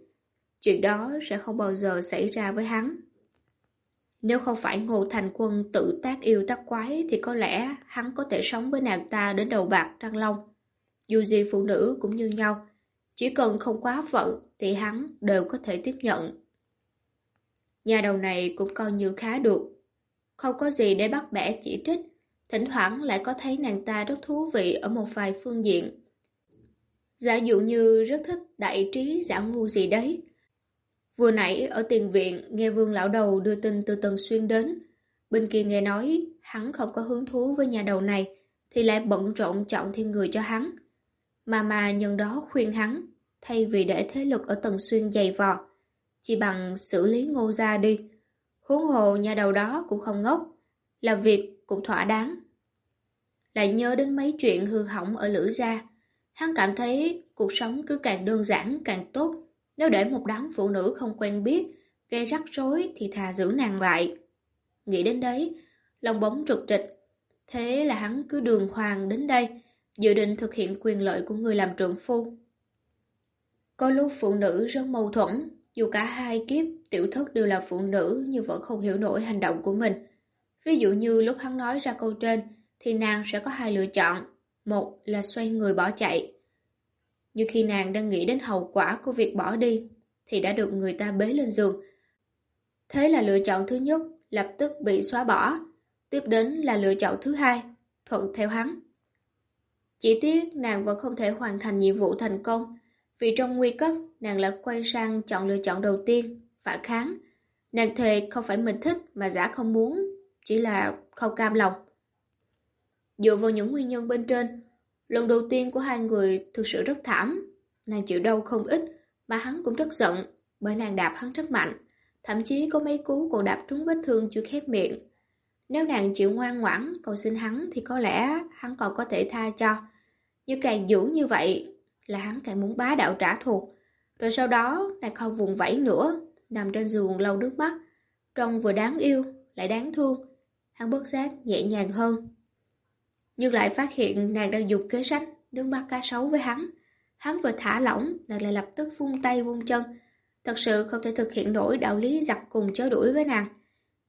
Chuyện đó sẽ không bao giờ xảy ra với hắn. Nếu không phải Ngô Thành Quân tự tác yêu tác quái thì có lẽ hắn có thể sống với nàng ta đến đầu bạc trăng long. Dù gì phụ nữ cũng như nhau, chỉ cần không quá phận thì hắn đều có thể tiếp nhận. Nhà đầu này cũng coi như khá được. Không có gì để bắt bẻ chỉ trích, thỉnh thoảng lại có thấy nàng ta rất thú vị ở một vài phương diện. Giả dụ như rất thích đại trí giả ngu gì đấy. Vừa nãy ở tiền viện nghe vương lão đầu đưa tin từ Tần Xuyên đến. Bên kia nghe nói hắn không có hứng thú với nhà đầu này thì lại bận rộn chọn thêm người cho hắn. Mà mà nhân đó khuyên hắn thay vì để thế lực ở Tần Xuyên dày vò chỉ bằng xử lý ngô gia đi. Huống hồ nhà đầu đó cũng không ngốc, là việc cũng thỏa đáng. Lại nhớ đến mấy chuyện hư hỏng ở Lữ Gia, hắn cảm thấy cuộc sống cứ càng đơn giản càng tốt. Nếu để một đám phụ nữ không quen biết, gây rắc rối thì thà giữ nàng lại. Nghĩ đến đấy, lòng bóng trục trịch. Thế là hắn cứ đường hoàng đến đây, dự định thực hiện quyền lợi của người làm trượng phu. Có lúc phụ nữ rất mâu thuẫn, dù cả hai kiếp tiểu thất đều là phụ nữ nhưng vẫn không hiểu nổi hành động của mình. Ví dụ như lúc hắn nói ra câu trên thì nàng sẽ có hai lựa chọn. Một là xoay người bỏ chạy. Như khi nàng đang nghĩ đến hậu quả của việc bỏ đi thì đã được người ta bế lên giường. Thế là lựa chọn thứ nhất lập tức bị xóa bỏ. Tiếp đến là lựa chọn thứ hai, thuận theo hắn. Chỉ tiếc nàng vẫn không thể hoàn thành nhiệm vụ thành công vì trong nguy cấp, nàng lại quay sang chọn lựa chọn đầu tiên, phản kháng. Nàng thề không phải mình thích mà giả không muốn, chỉ là không cam lòng. Dựa vào những nguyên nhân bên trên, lần đầu tiên của hai người thực sự rất thảm. Nàng chịu đau không ít, Mà hắn cũng rất giận, bởi nàng đạp hắn rất mạnh, thậm chí có mấy cú còn đạp trúng vết thương chưa khép miệng. Nếu nàng chịu ngoan ngoãn cầu xin hắn thì có lẽ hắn còn có thể tha cho. Nhưng càng giữ như vậy là hắn càng muốn bá đạo trả thù. Rồi sau đó nàng không vùng vẫy nữa, nằm trên giường lau nước mắt. Trông vừa đáng yêu, lại đáng thương. Hắn bớt giác nhẹ nhàng hơn. Nhưng lại phát hiện nàng đang dùng kế sách nước mắt cá sấu với hắn. Hắn vừa thả lỏng, nàng lại lập tức vung tay vung chân. Thật sự không thể thực hiện nổi đạo lý giặc cùng chớ đuổi với nàng.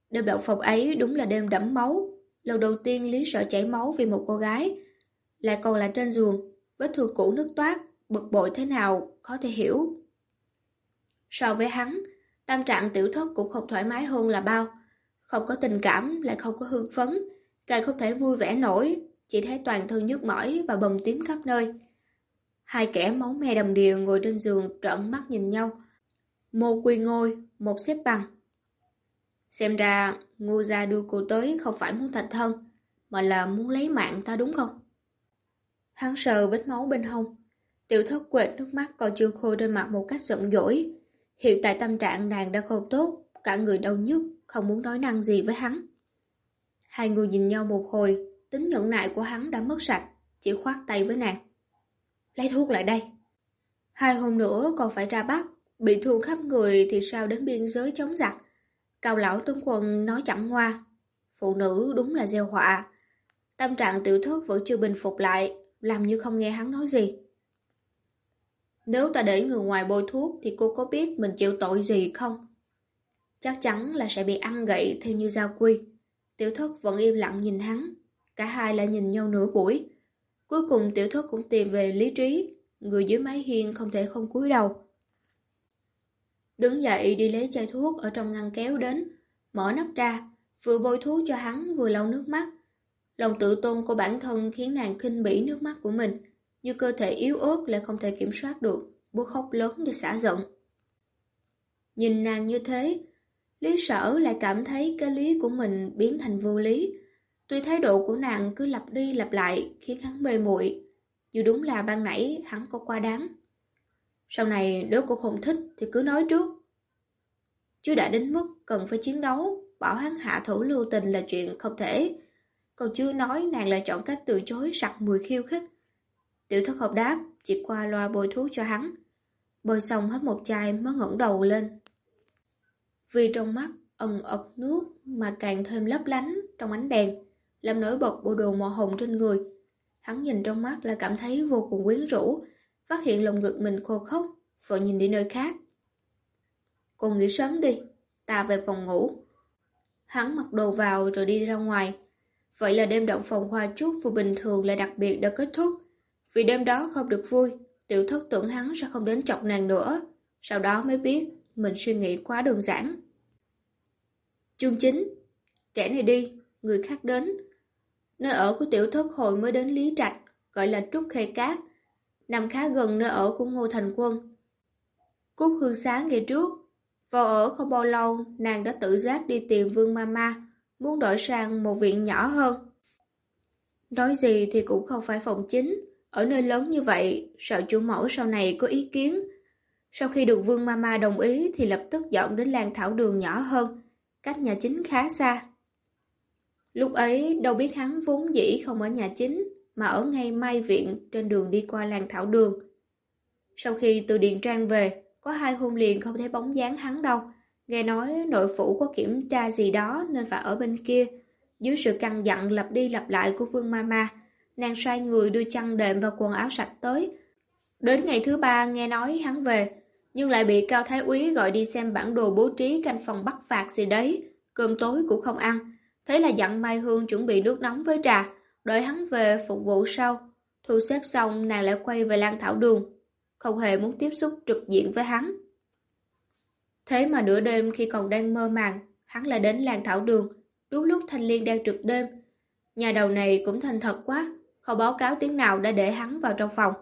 Đêm đậu phòng ấy đúng là đêm đẫm máu. Lần đầu tiên Lý sợ chảy máu vì một cô gái. Lại còn là trên giường, vết thương cũ nước toát, bực bội thế nào, khó thể hiểu. So với hắn, tâm trạng tiểu thất cũng không thoải mái hơn là bao. Không có tình cảm, lại không có hương phấn, càng không thể vui vẻ nổi, chỉ thấy toàn thân nhức mỏi và bầm tím khắp nơi. Hai kẻ máu me đầm đìa ngồi trên giường trợn mắt nhìn nhau. Một quỳ ngôi, một xếp bằng. Xem ra, ngô gia đưa cô tới không phải muốn thành thân, mà là muốn lấy mạng ta đúng không? Hắn sờ vết máu bên hông. Tiểu thất quệt nước mắt còn chưa khô trên mặt một cách giận dỗi. Hiện tại tâm trạng nàng đã không tốt, cả người đau nhức, không muốn nói năng gì với hắn. Hai người nhìn nhau một hồi, tính nhẫn nại của hắn đã mất sạch, chỉ khoát tay với nàng. Lấy thuốc lại đây. Hai hôm nữa còn phải ra Bắc, bị thương khắp người thì sao đến biên giới chống giặc. Cao lão tướng quân nói chẳng hoa. Phụ nữ đúng là gieo họa. Tâm trạng tiểu thất vẫn chưa bình phục lại, làm như không nghe hắn nói gì. Nếu ta để người ngoài bôi thuốc thì cô có biết mình chịu tội gì không? Chắc chắn là sẽ bị ăn gậy theo như giao quy. Tiểu thất vẫn im lặng nhìn hắn. Cả hai lại nhìn nhau nửa buổi. Cuối cùng tiểu thất cũng tìm về lý trí. Người dưới mái hiên không thể không cúi đầu. Đứng dậy đi lấy chai thuốc ở trong ngăn kéo đến. Mở nắp ra. Vừa bôi thuốc cho hắn vừa lau nước mắt. Lòng tự tôn của bản thân khiến nàng khinh bỉ nước mắt của mình như cơ thể yếu ớt lại không thể kiểm soát được, bố khóc lớn để xả giận. Nhìn nàng như thế, Lý sở lại cảm thấy cái lý của mình biến thành vô lý. Tuy thái độ của nàng cứ lặp đi lặp lại khiến hắn mê muội Dù đúng là ban nãy hắn có qua đáng. Sau này nếu cô không thích thì cứ nói trước. Chứ đã đến mức cần phải chiến đấu, bảo hắn hạ thủ lưu tình là chuyện không thể. Còn chưa nói nàng lại chọn cách từ chối sặc mùi khiêu khích. Tiểu thất hợp đáp, chỉ qua loa bôi thuốc cho hắn. Bôi xong hết một chai mới ngẩng đầu lên. Vì trong mắt ẩn ật nước mà càng thêm lấp lánh trong ánh đèn, làm nổi bật bộ đồ màu hồng trên người. Hắn nhìn trong mắt là cảm thấy vô cùng quyến rũ, phát hiện lồng ngực mình khô khốc, vội nhìn đi nơi khác. Cô nghỉ sớm đi, ta về phòng ngủ. Hắn mặc đồ vào rồi đi ra ngoài. Vậy là đêm động phòng hoa chút vừa bình thường lại đặc biệt đã kết thúc. Vì đêm đó không được vui, tiểu thất tưởng hắn sẽ không đến chọc nàng nữa. Sau đó mới biết mình suy nghĩ quá đơn giản. Chương 9 Kẻ này đi, người khác đến. Nơi ở của tiểu thất hồi mới đến Lý Trạch, gọi là Trúc Khê Cát, nằm khá gần nơi ở của Ngô Thành Quân. Cúc hương sáng ngày trước, vào ở không bao lâu, nàng đã tự giác đi tìm Vương Mama, muốn đổi sang một viện nhỏ hơn. Nói gì thì cũng không phải phòng chính, ở nơi lớn như vậy, sợ chủ mẫu sau này có ý kiến. Sau khi được Vương Mama đồng ý thì lập tức dọn đến làng thảo đường nhỏ hơn, cách nhà chính khá xa. Lúc ấy đâu biết hắn vốn dĩ không ở nhà chính, mà ở ngay Mai Viện trên đường đi qua làng thảo đường. Sau khi từ Điện Trang về, có hai hôm liền không thấy bóng dáng hắn đâu. Nghe nói nội phủ có kiểm tra gì đó nên phải ở bên kia. Dưới sự căng dặn lặp đi lặp lại của Vương Mama, nàng sai người đưa chăn đệm và quần áo sạch tới. Đến ngày thứ ba nghe nói hắn về, nhưng lại bị Cao Thái Úy gọi đi xem bản đồ bố trí canh phòng bắt phạt gì đấy, cơm tối cũng không ăn. Thế là dặn Mai Hương chuẩn bị nước nóng với trà, đợi hắn về phục vụ sau. Thu xếp xong nàng lại quay về lan thảo đường, không hề muốn tiếp xúc trực diện với hắn. Thế mà nửa đêm khi còn đang mơ màng, hắn lại đến làng thảo đường, đúng lúc Thanh Liên đang trực đêm. Nhà đầu này cũng thành thật quá, không báo cáo tiếng nào đã để hắn vào trong phòng.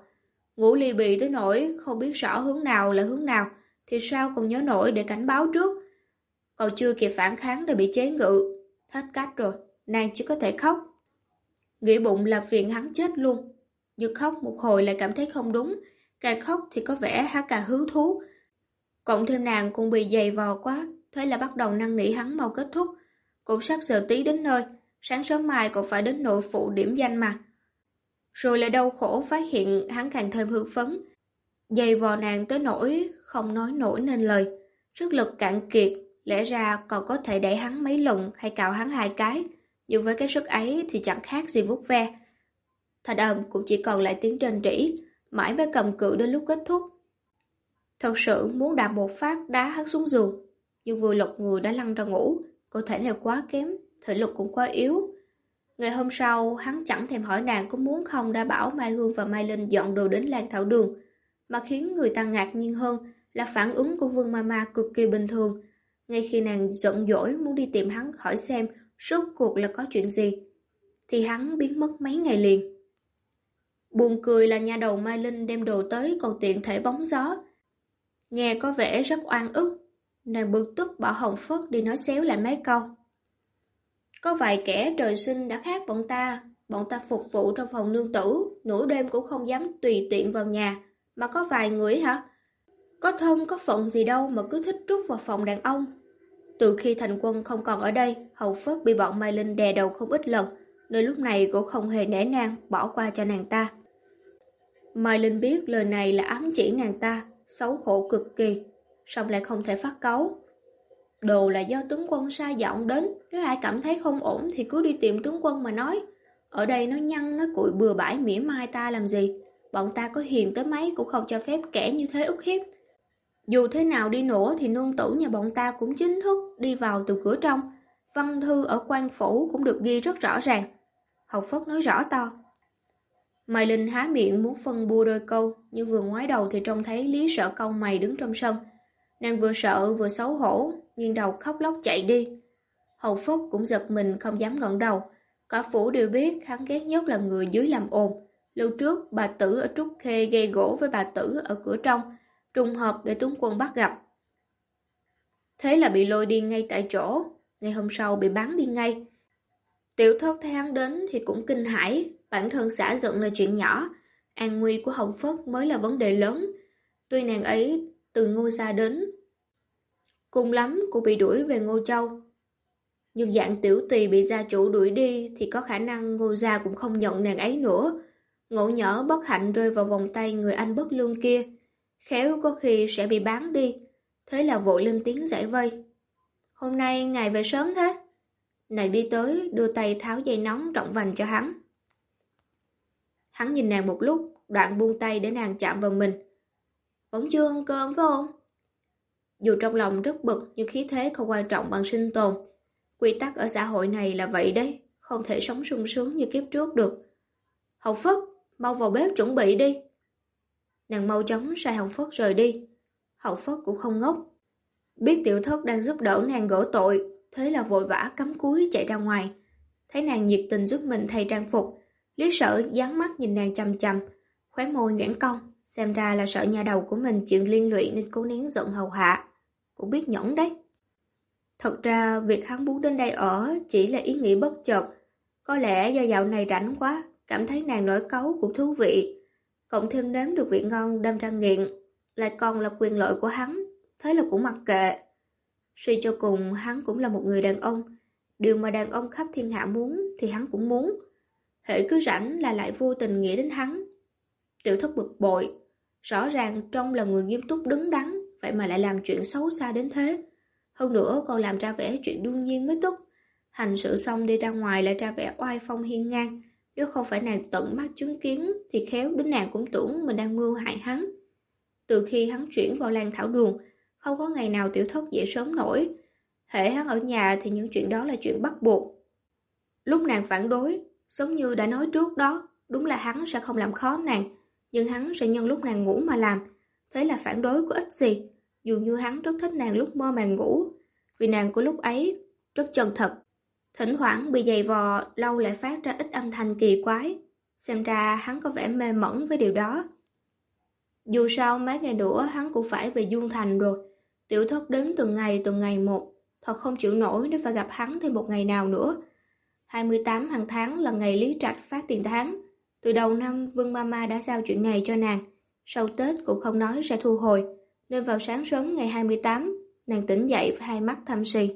Ngủ ly bị tới nỗi không biết rõ hướng nào là hướng nào, thì sao còn nhớ nổi để cảnh báo trước. Còn chưa kịp phản kháng đã bị chế ngự. Hết cách rồi, nàng chỉ có thể khóc. Nghĩ bụng là phiền hắn chết luôn. Nhưng khóc một hồi lại cảm thấy không đúng. Càng khóc thì có vẻ hắn càng hứng thú. Cộng thêm nàng cũng bị dày vò quá, thế là bắt đầu năn nỉ hắn mau kết thúc. Cũng sắp giờ tí đến nơi, sáng sớm mai còn phải đến nội phụ điểm danh mà. Rồi lại đau khổ phát hiện hắn càng thêm hư phấn. Dày vò nàng tới nỗi không nói nổi nên lời. Sức lực cạn kiệt, lẽ ra còn có thể đẩy hắn mấy lần hay cạo hắn hai cái. Nhưng với cái sức ấy thì chẳng khác gì vuốt ve. Thanh âm cũng chỉ còn lại tiếng trên trĩ, mãi mới cầm cự đến lúc kết thúc. Thật sự muốn đạp một phát đá hắn xuống giường, nhưng vừa lột người đã lăn ra ngủ, cơ thể này quá kém, thể lực cũng quá yếu. Ngày hôm sau, hắn chẳng thèm hỏi nàng có muốn không đã bảo Mai Hương và Mai Linh dọn đồ đến Lan Thảo Đường, mà khiến người ta ngạc nhiên hơn là phản ứng của Vương Mama cực kỳ bình thường. Ngay khi nàng giận dỗi muốn đi tìm hắn hỏi xem rốt cuộc là có chuyện gì, thì hắn biến mất mấy ngày liền. Buồn cười là nhà đầu Mai Linh đem đồ tới còn tiện thể bóng gió. Nghe có vẻ rất oan ức, nàng bực tức bỏ Hồng Phất đi nói xéo lại mấy câu. Có vài kẻ trời sinh đã khác bọn ta, bọn ta phục vụ trong phòng nương tử, nửa đêm cũng không dám tùy tiện vào nhà, mà có vài người hả? Có thân có phận gì đâu mà cứ thích trút vào phòng đàn ông. Từ khi thành quân không còn ở đây, Hầu Phất bị bọn Mai Linh đè đầu không ít lần, nơi lúc này cũng không hề nể nang bỏ qua cho nàng ta. Mai Linh biết lời này là ám chỉ nàng ta, xấu khổ cực kỳ, song lại không thể phát cấu. Đồ là do tướng quân sai giọng đến, nếu ai cảm thấy không ổn thì cứ đi tìm tướng quân mà nói. Ở đây nó nhăn, nó cụi bừa bãi mỉa mai ta làm gì. Bọn ta có hiền tới mấy cũng không cho phép kẻ như thế ức hiếp. Dù thế nào đi nữa thì nương tử nhà bọn ta cũng chính thức đi vào từ cửa trong. Văn thư ở quan phủ cũng được ghi rất rõ ràng. học Phất nói rõ to. Mai Linh há miệng muốn phân bua đôi câu, nhưng vừa ngoái đầu thì trông thấy Lý sợ công mày đứng trong sân. Nàng vừa sợ vừa xấu hổ, nghiêng đầu khóc lóc chạy đi. Hậu Phúc cũng giật mình không dám ngẩng đầu. Cả phủ đều biết hắn ghét nhất là người dưới làm ồn. Lưu trước, bà Tử ở Trúc Khê gây gỗ với bà Tử ở cửa trong, trùng hợp để tướng quân bắt gặp. Thế là bị lôi đi ngay tại chỗ, ngày hôm sau bị bắn đi ngay. Tiểu thất thấy hắn đến thì cũng kinh hãi, bản thân xả giận là chuyện nhỏ, an nguy của Hồng Phất mới là vấn đề lớn. Tuy nàng ấy từ ngôi xa đến, cùng lắm cũng bị đuổi về Ngô Châu. Nhưng dạng tiểu tỳ bị gia chủ đuổi đi thì có khả năng Ngô Gia cũng không nhận nàng ấy nữa. Ngộ nhỏ bất hạnh rơi vào vòng tay người anh bất lương kia, khéo có khi sẽ bị bán đi, thế là vội lên tiếng giải vây. Hôm nay ngài về sớm thế? Nàng đi tới, đưa tay tháo dây nóng trọng vành cho hắn. Hắn nhìn nàng một lúc, đoạn buông tay để nàng chạm vào mình. Vẫn chưa ăn cơm phải không? Dù trong lòng rất bực nhưng khí thế không quan trọng bằng sinh tồn. Quy tắc ở xã hội này là vậy đấy, không thể sống sung sướng như kiếp trước được. Hậu Phất, mau vào bếp chuẩn bị đi. Nàng mau chóng sai Hồng Phất rời đi. Hậu Phất cũng không ngốc. Biết tiểu thất đang giúp đỡ nàng gỡ tội, thế là vội vã cắm cúi chạy ra ngoài. Thấy nàng nhiệt tình giúp mình thay trang phục, Lý sợ dán mắt nhìn nàng chầm chầm, khóe môi nhuyễn cong, xem ra là sợ nhà đầu của mình chịu liên lụy nên cố nén giận hầu hạ. Cũng biết nhẫn đấy. Thật ra, việc hắn muốn đến đây ở chỉ là ý nghĩ bất chợt. Có lẽ do dạo này rảnh quá, cảm thấy nàng nổi cấu cũng thú vị. Cộng thêm nếm được vị ngon đâm ra nghiện, lại còn là quyền lợi của hắn, thế là cũng mặc kệ. Suy cho cùng, hắn cũng là một người đàn ông. Điều mà đàn ông khắp thiên hạ muốn thì hắn cũng muốn. Hệ cứ rảnh là lại vô tình nghĩ đến hắn. Tiểu thất bực bội. Rõ ràng trông là người nghiêm túc đứng đắn, vậy mà lại làm chuyện xấu xa đến thế. Hơn nữa còn làm ra vẻ chuyện đương nhiên mới tức. Hành sự xong đi ra ngoài lại ra vẻ oai phong hiên ngang. Nếu không phải nàng tận mắt chứng kiến thì khéo đến nàng cũng tưởng mình đang mưu hại hắn. Từ khi hắn chuyển vào làng thảo đường, không có ngày nào tiểu thất dễ sớm nổi. Hệ hắn ở nhà thì những chuyện đó là chuyện bắt buộc. Lúc nàng phản đối, giống như đã nói trước đó, đúng là hắn sẽ không làm khó nàng, nhưng hắn sẽ nhân lúc nàng ngủ mà làm. Thế là phản đối có ích gì, dù như hắn rất thích nàng lúc mơ màng ngủ, vì nàng của lúc ấy rất chân thật. Thỉnh thoảng bị giày vò, lâu lại phát ra ít âm thanh kỳ quái. Xem ra hắn có vẻ mê mẩn với điều đó. Dù sao mấy ngày nữa hắn cũng phải về Dương Thành rồi. Tiểu thất đến từng ngày từng ngày một. Thật không chịu nổi nếu phải gặp hắn thêm một ngày nào nữa. 28 hàng tháng là ngày Lý Trạch phát tiền tháng. Từ đầu năm Vương Mama đã giao chuyện này cho nàng. Sau Tết cũng không nói sẽ thu hồi, nên vào sáng sớm ngày 28, nàng tỉnh dậy với hai mắt thăm si.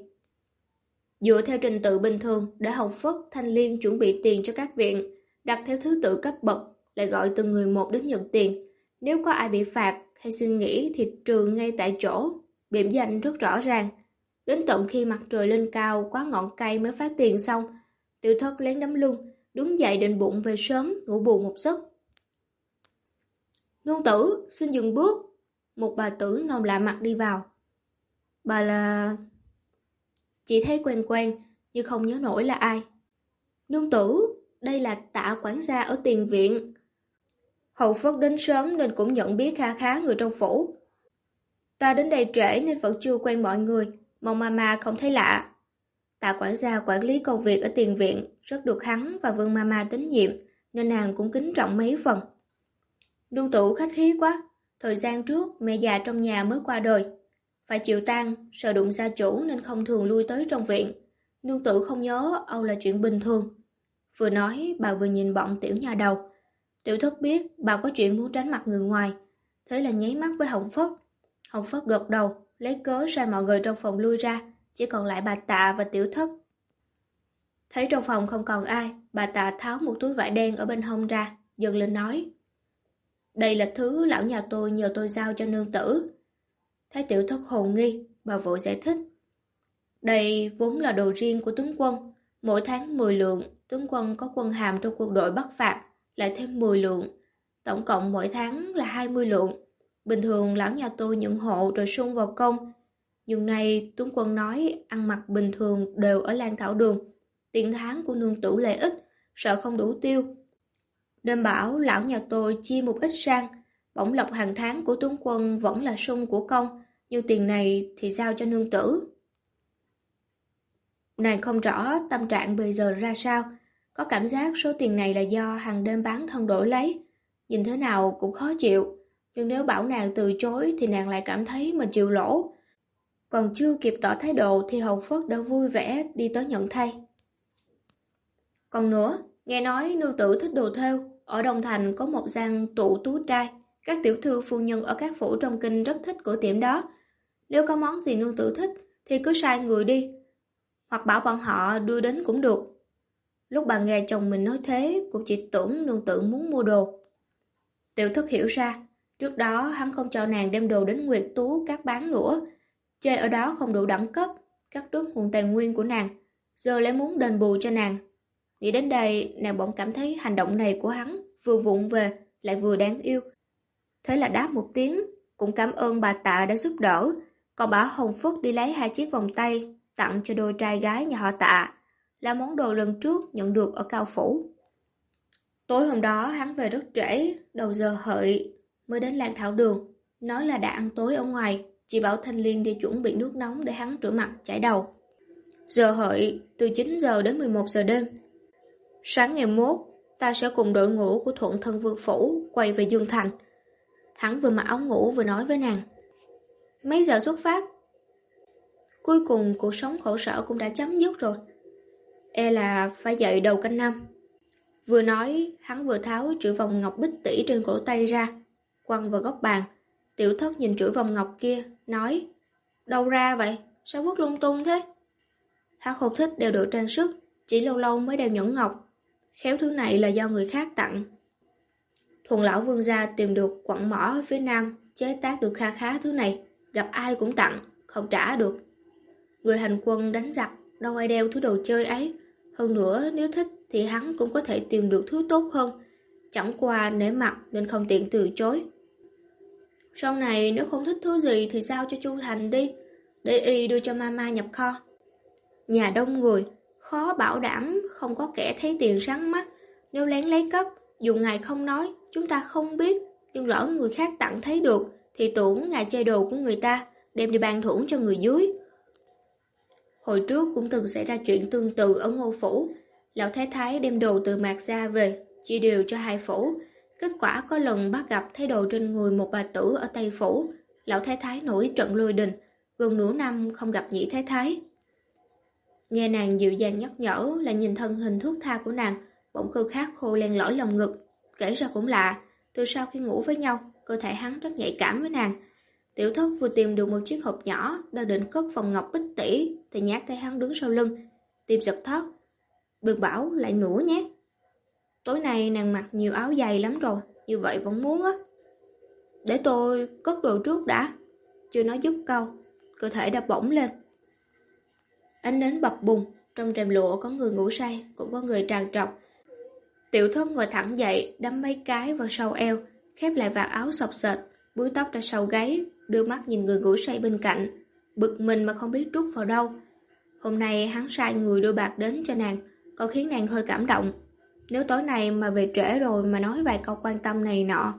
Dựa theo trình tự bình thường, để Hồng Phất, Thanh Liên chuẩn bị tiền cho các viện, đặt theo thứ tự cấp bậc, lại gọi từng người một đến nhận tiền. Nếu có ai bị phạt hay xin nghỉ thì trừ ngay tại chỗ, điểm danh rất rõ ràng. Đến tận khi mặt trời lên cao quá ngọn cây mới phát tiền xong, tiểu thất lén đấm lưng, đứng dậy định bụng về sớm, ngủ bù một giấc. Nương tử, xin dừng bước. Một bà tử nồng lạ mặt đi vào. Bà là... Chỉ thấy quen quen, nhưng không nhớ nổi là ai. Nương tử, đây là tạ quản gia ở tiền viện. Hậu Phất đến sớm nên cũng nhận biết kha khá người trong phủ. Ta đến đây trễ nên vẫn chưa quen mọi người, mong mama không thấy lạ. Tạ quản gia quản lý công việc ở tiền viện, rất được hắn và Vương Mama tín nhiệm, nên nàng cũng kính trọng mấy phần. Đu tụ khách khí quá, thời gian trước mẹ già trong nhà mới qua đời. Phải chịu tang, sợ đụng gia chủ nên không thường lui tới trong viện. Nương tự không nhớ Âu là chuyện bình thường. Vừa nói, bà vừa nhìn bọn tiểu nhà đầu. Tiểu thất biết bà có chuyện muốn tránh mặt người ngoài. Thế là nháy mắt với Hồng Phất. Hồng Phất gật đầu, lấy cớ sai mọi người trong phòng lui ra, chỉ còn lại bà tạ và tiểu thất. Thấy trong phòng không còn ai, bà tạ tháo một túi vải đen ở bên hông ra, dần lên nói. Đây là thứ lão nhà tôi nhờ tôi giao cho nương tử. Thấy tiểu thất hồn nghi, bà vội giải thích. Đây vốn là đồ riêng của tướng quân, mỗi tháng 10 lượng, tướng quân có quân hàm trong quân đội bắt phạt, lại thêm 10 lượng. Tổng cộng mỗi tháng là 20 lượng. Bình thường lão nhà tôi nhận hộ rồi sung vào công. Nhưng nay tướng quân nói ăn mặc bình thường đều ở Lan Thảo Đường. Tiền tháng của nương tử lại ít, sợ không đủ tiêu, nên bảo lão nhà tôi chia một ít sang, bổng lộc hàng tháng của tướng quân vẫn là sung của công, nhưng tiền này thì giao cho nương tử. Nàng không rõ tâm trạng bây giờ ra sao, có cảm giác số tiền này là do hàng đêm bán thân đổi lấy, nhìn thế nào cũng khó chịu, nhưng nếu bảo nàng từ chối thì nàng lại cảm thấy mình chịu lỗ. Còn chưa kịp tỏ thái độ thì Hậu Phất đã vui vẻ đi tới nhận thay. Còn nữa, nghe nói nương tử thích đồ thêu, ở đồng Thành có một gian tủ tú trai, các tiểu thư phu nhân ở các phủ trong kinh rất thích cửa tiệm đó. Nếu có món gì nương tử thích thì cứ sai người đi, hoặc bảo bọn họ đưa đến cũng được. Lúc bà nghe chồng mình nói thế, cũng chỉ tưởng nương tử muốn mua đồ. Tiểu thức hiểu ra, trước đó hắn không cho nàng đem đồ đến Nguyệt Tú các bán nữa. Chơi ở đó không đủ đẳng cấp, cắt đứt nguồn tài nguyên của nàng, giờ lại muốn đền bù cho nàng. Nghĩ đến đây, nàng bỗng cảm thấy hành động này của hắn vừa vụng về, lại vừa đáng yêu. Thế là đáp một tiếng, cũng cảm ơn bà tạ đã giúp đỡ, còn bảo Hồng Phúc đi lấy hai chiếc vòng tay tặng cho đôi trai gái nhà họ tạ, là món đồ lần trước nhận được ở Cao Phủ. Tối hôm đó hắn về rất trễ, đầu giờ hợi mới đến Lan Thảo Đường, nói là đã ăn tối ở ngoài, chị bảo Thanh Liên đi chuẩn bị nước nóng để hắn rửa mặt chải đầu. Giờ hợi từ 9 giờ đến 11 giờ đêm, Sáng ngày mốt, ta sẽ cùng đội ngũ của thuận thân vương phủ quay về Dương Thành. Hắn vừa mặc áo ngủ vừa nói với nàng. Mấy giờ xuất phát? Cuối cùng cuộc sống khổ sở cũng đã chấm dứt rồi. E là phải dậy đầu canh năm. Vừa nói, hắn vừa tháo chuỗi vòng ngọc bích tỷ trên cổ tay ra, quăng vào góc bàn. Tiểu thất nhìn chuỗi vòng ngọc kia, nói Đâu ra vậy? Sao vứt lung tung thế? Hắn không thích đều đồ trang sức, chỉ lâu lâu mới đeo nhẫn ngọc, Khéo thứ này là do người khác tặng. Thuần lão vương gia tìm được quặng mỏ ở phía nam, chế tác được kha khá thứ này, gặp ai cũng tặng, không trả được. Người hành quân đánh giặc, đâu ai đeo thứ đồ chơi ấy. Hơn nữa, nếu thích thì hắn cũng có thể tìm được thứ tốt hơn. Chẳng qua nể mặt nên không tiện từ chối. Sau này nếu không thích thứ gì thì giao cho Chu Thành đi, để y đưa cho mama nhập kho. Nhà đông người, Khó bảo đảm không có kẻ thấy tiền sáng mắt. Nếu lén lấy cấp, dù ngài không nói, chúng ta không biết. Nhưng lỡ người khác tặng thấy được, thì tưởng ngài chơi đồ của người ta, đem đi ban thưởng cho người dưới. Hồi trước cũng từng xảy ra chuyện tương tự ở ngô phủ. Lão Thái Thái đem đồ từ mạc ra về, chia đều cho hai phủ. Kết quả có lần bác gặp thấy đồ trên người một bà tử ở Tây Phủ. Lão Thái Thái nổi trận lôi đình, gần nửa năm không gặp nhị Thái Thái. Nghe nàng dịu dàng nhắc nhở là nhìn thân hình thuốc tha của nàng, bỗng cơ khát khô len lỏi lòng ngực. Kể ra cũng lạ, từ sau khi ngủ với nhau, cơ thể hắn rất nhạy cảm với nàng. Tiểu thất vừa tìm được một chiếc hộp nhỏ, đang định cất phòng ngọc bích tỷ, thì nhát thấy hắn đứng sau lưng, tìm giật thót. Đừng bảo lại nữa nhé. Tối nay nàng mặc nhiều áo dày lắm rồi, như vậy vẫn muốn á. Để tôi cất đồ trước đã. Chưa nói giúp câu, cơ thể đã bỗng lên. Ánh nến bập bùng, trong rèm lụa có người ngủ say, cũng có người tràn trọc. Tiểu thất ngồi thẳng dậy, đấm mấy cái vào sau eo, khép lại vạt áo sọc sệt, búi tóc ra sau gáy, đưa mắt nhìn người ngủ say bên cạnh, bực mình mà không biết trút vào đâu. Hôm nay hắn sai người đưa bạc đến cho nàng, còn khiến nàng hơi cảm động. Nếu tối nay mà về trễ rồi mà nói vài câu quan tâm này nọ,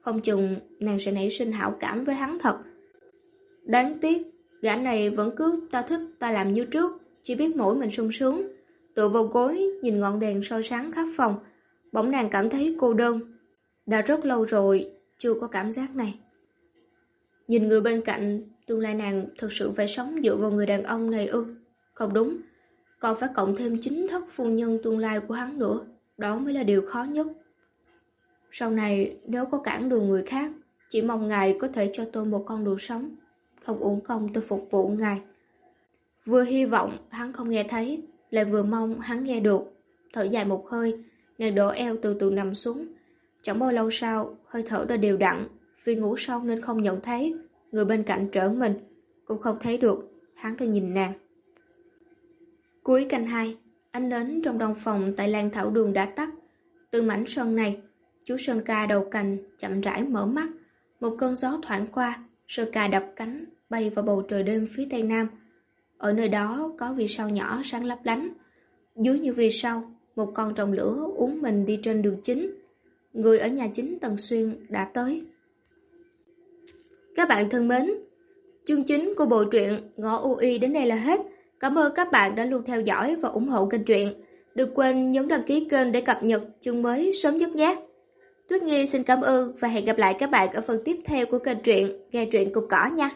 không chừng nàng sẽ nảy sinh hảo cảm với hắn thật. Đáng tiếc, gã này vẫn cứ ta thích ta làm như trước, chỉ biết mỗi mình sung sướng. Tựa vào gối, nhìn ngọn đèn soi sáng khắp phòng, bỗng nàng cảm thấy cô đơn. Đã rất lâu rồi, chưa có cảm giác này. Nhìn người bên cạnh, tương lai nàng thực sự phải sống dựa vào người đàn ông này ư? Không đúng, còn phải cộng thêm chính thức phu nhân tương lai của hắn nữa. Đó mới là điều khó nhất. Sau này, nếu có cản đường người khác, chỉ mong ngài có thể cho tôi một con đường sống. Không uổng công tôi phục vụ ngài. Vừa hy vọng hắn không nghe thấy, lại vừa mong hắn nghe được. Thở dài một hơi, nàng đổ eo từ từ nằm xuống. Chẳng bao lâu sau, hơi thở đã đều đặn, vì ngủ sâu nên không nhận thấy. Người bên cạnh trở mình, cũng không thấy được, hắn đang nhìn nàng. Cuối canh hai, ánh nến trong đông phòng tại làng thảo đường đã tắt. Từ mảnh sơn này, chú Sơn Ca đầu cành chậm rãi mở mắt. Một cơn gió thoảng qua, Sơn Ca đập cánh, bay vào bầu trời đêm phía tây nam. Ở nơi đó có vì sao nhỏ sáng lấp lánh. Dưới như vì sao, một con rồng lửa uống mình đi trên đường chính. Người ở nhà chính Tần Xuyên đã tới. Các bạn thân mến, chương chính của bộ truyện Ngõ UI đến đây là hết. Cảm ơn các bạn đã luôn theo dõi và ủng hộ kênh truyện. Đừng quên nhấn đăng ký kênh để cập nhật chương mới sớm nhất nhé. Tuyết Nghi xin cảm ơn và hẹn gặp lại các bạn ở phần tiếp theo của kênh truyện Nghe truyện cục cỏ nha.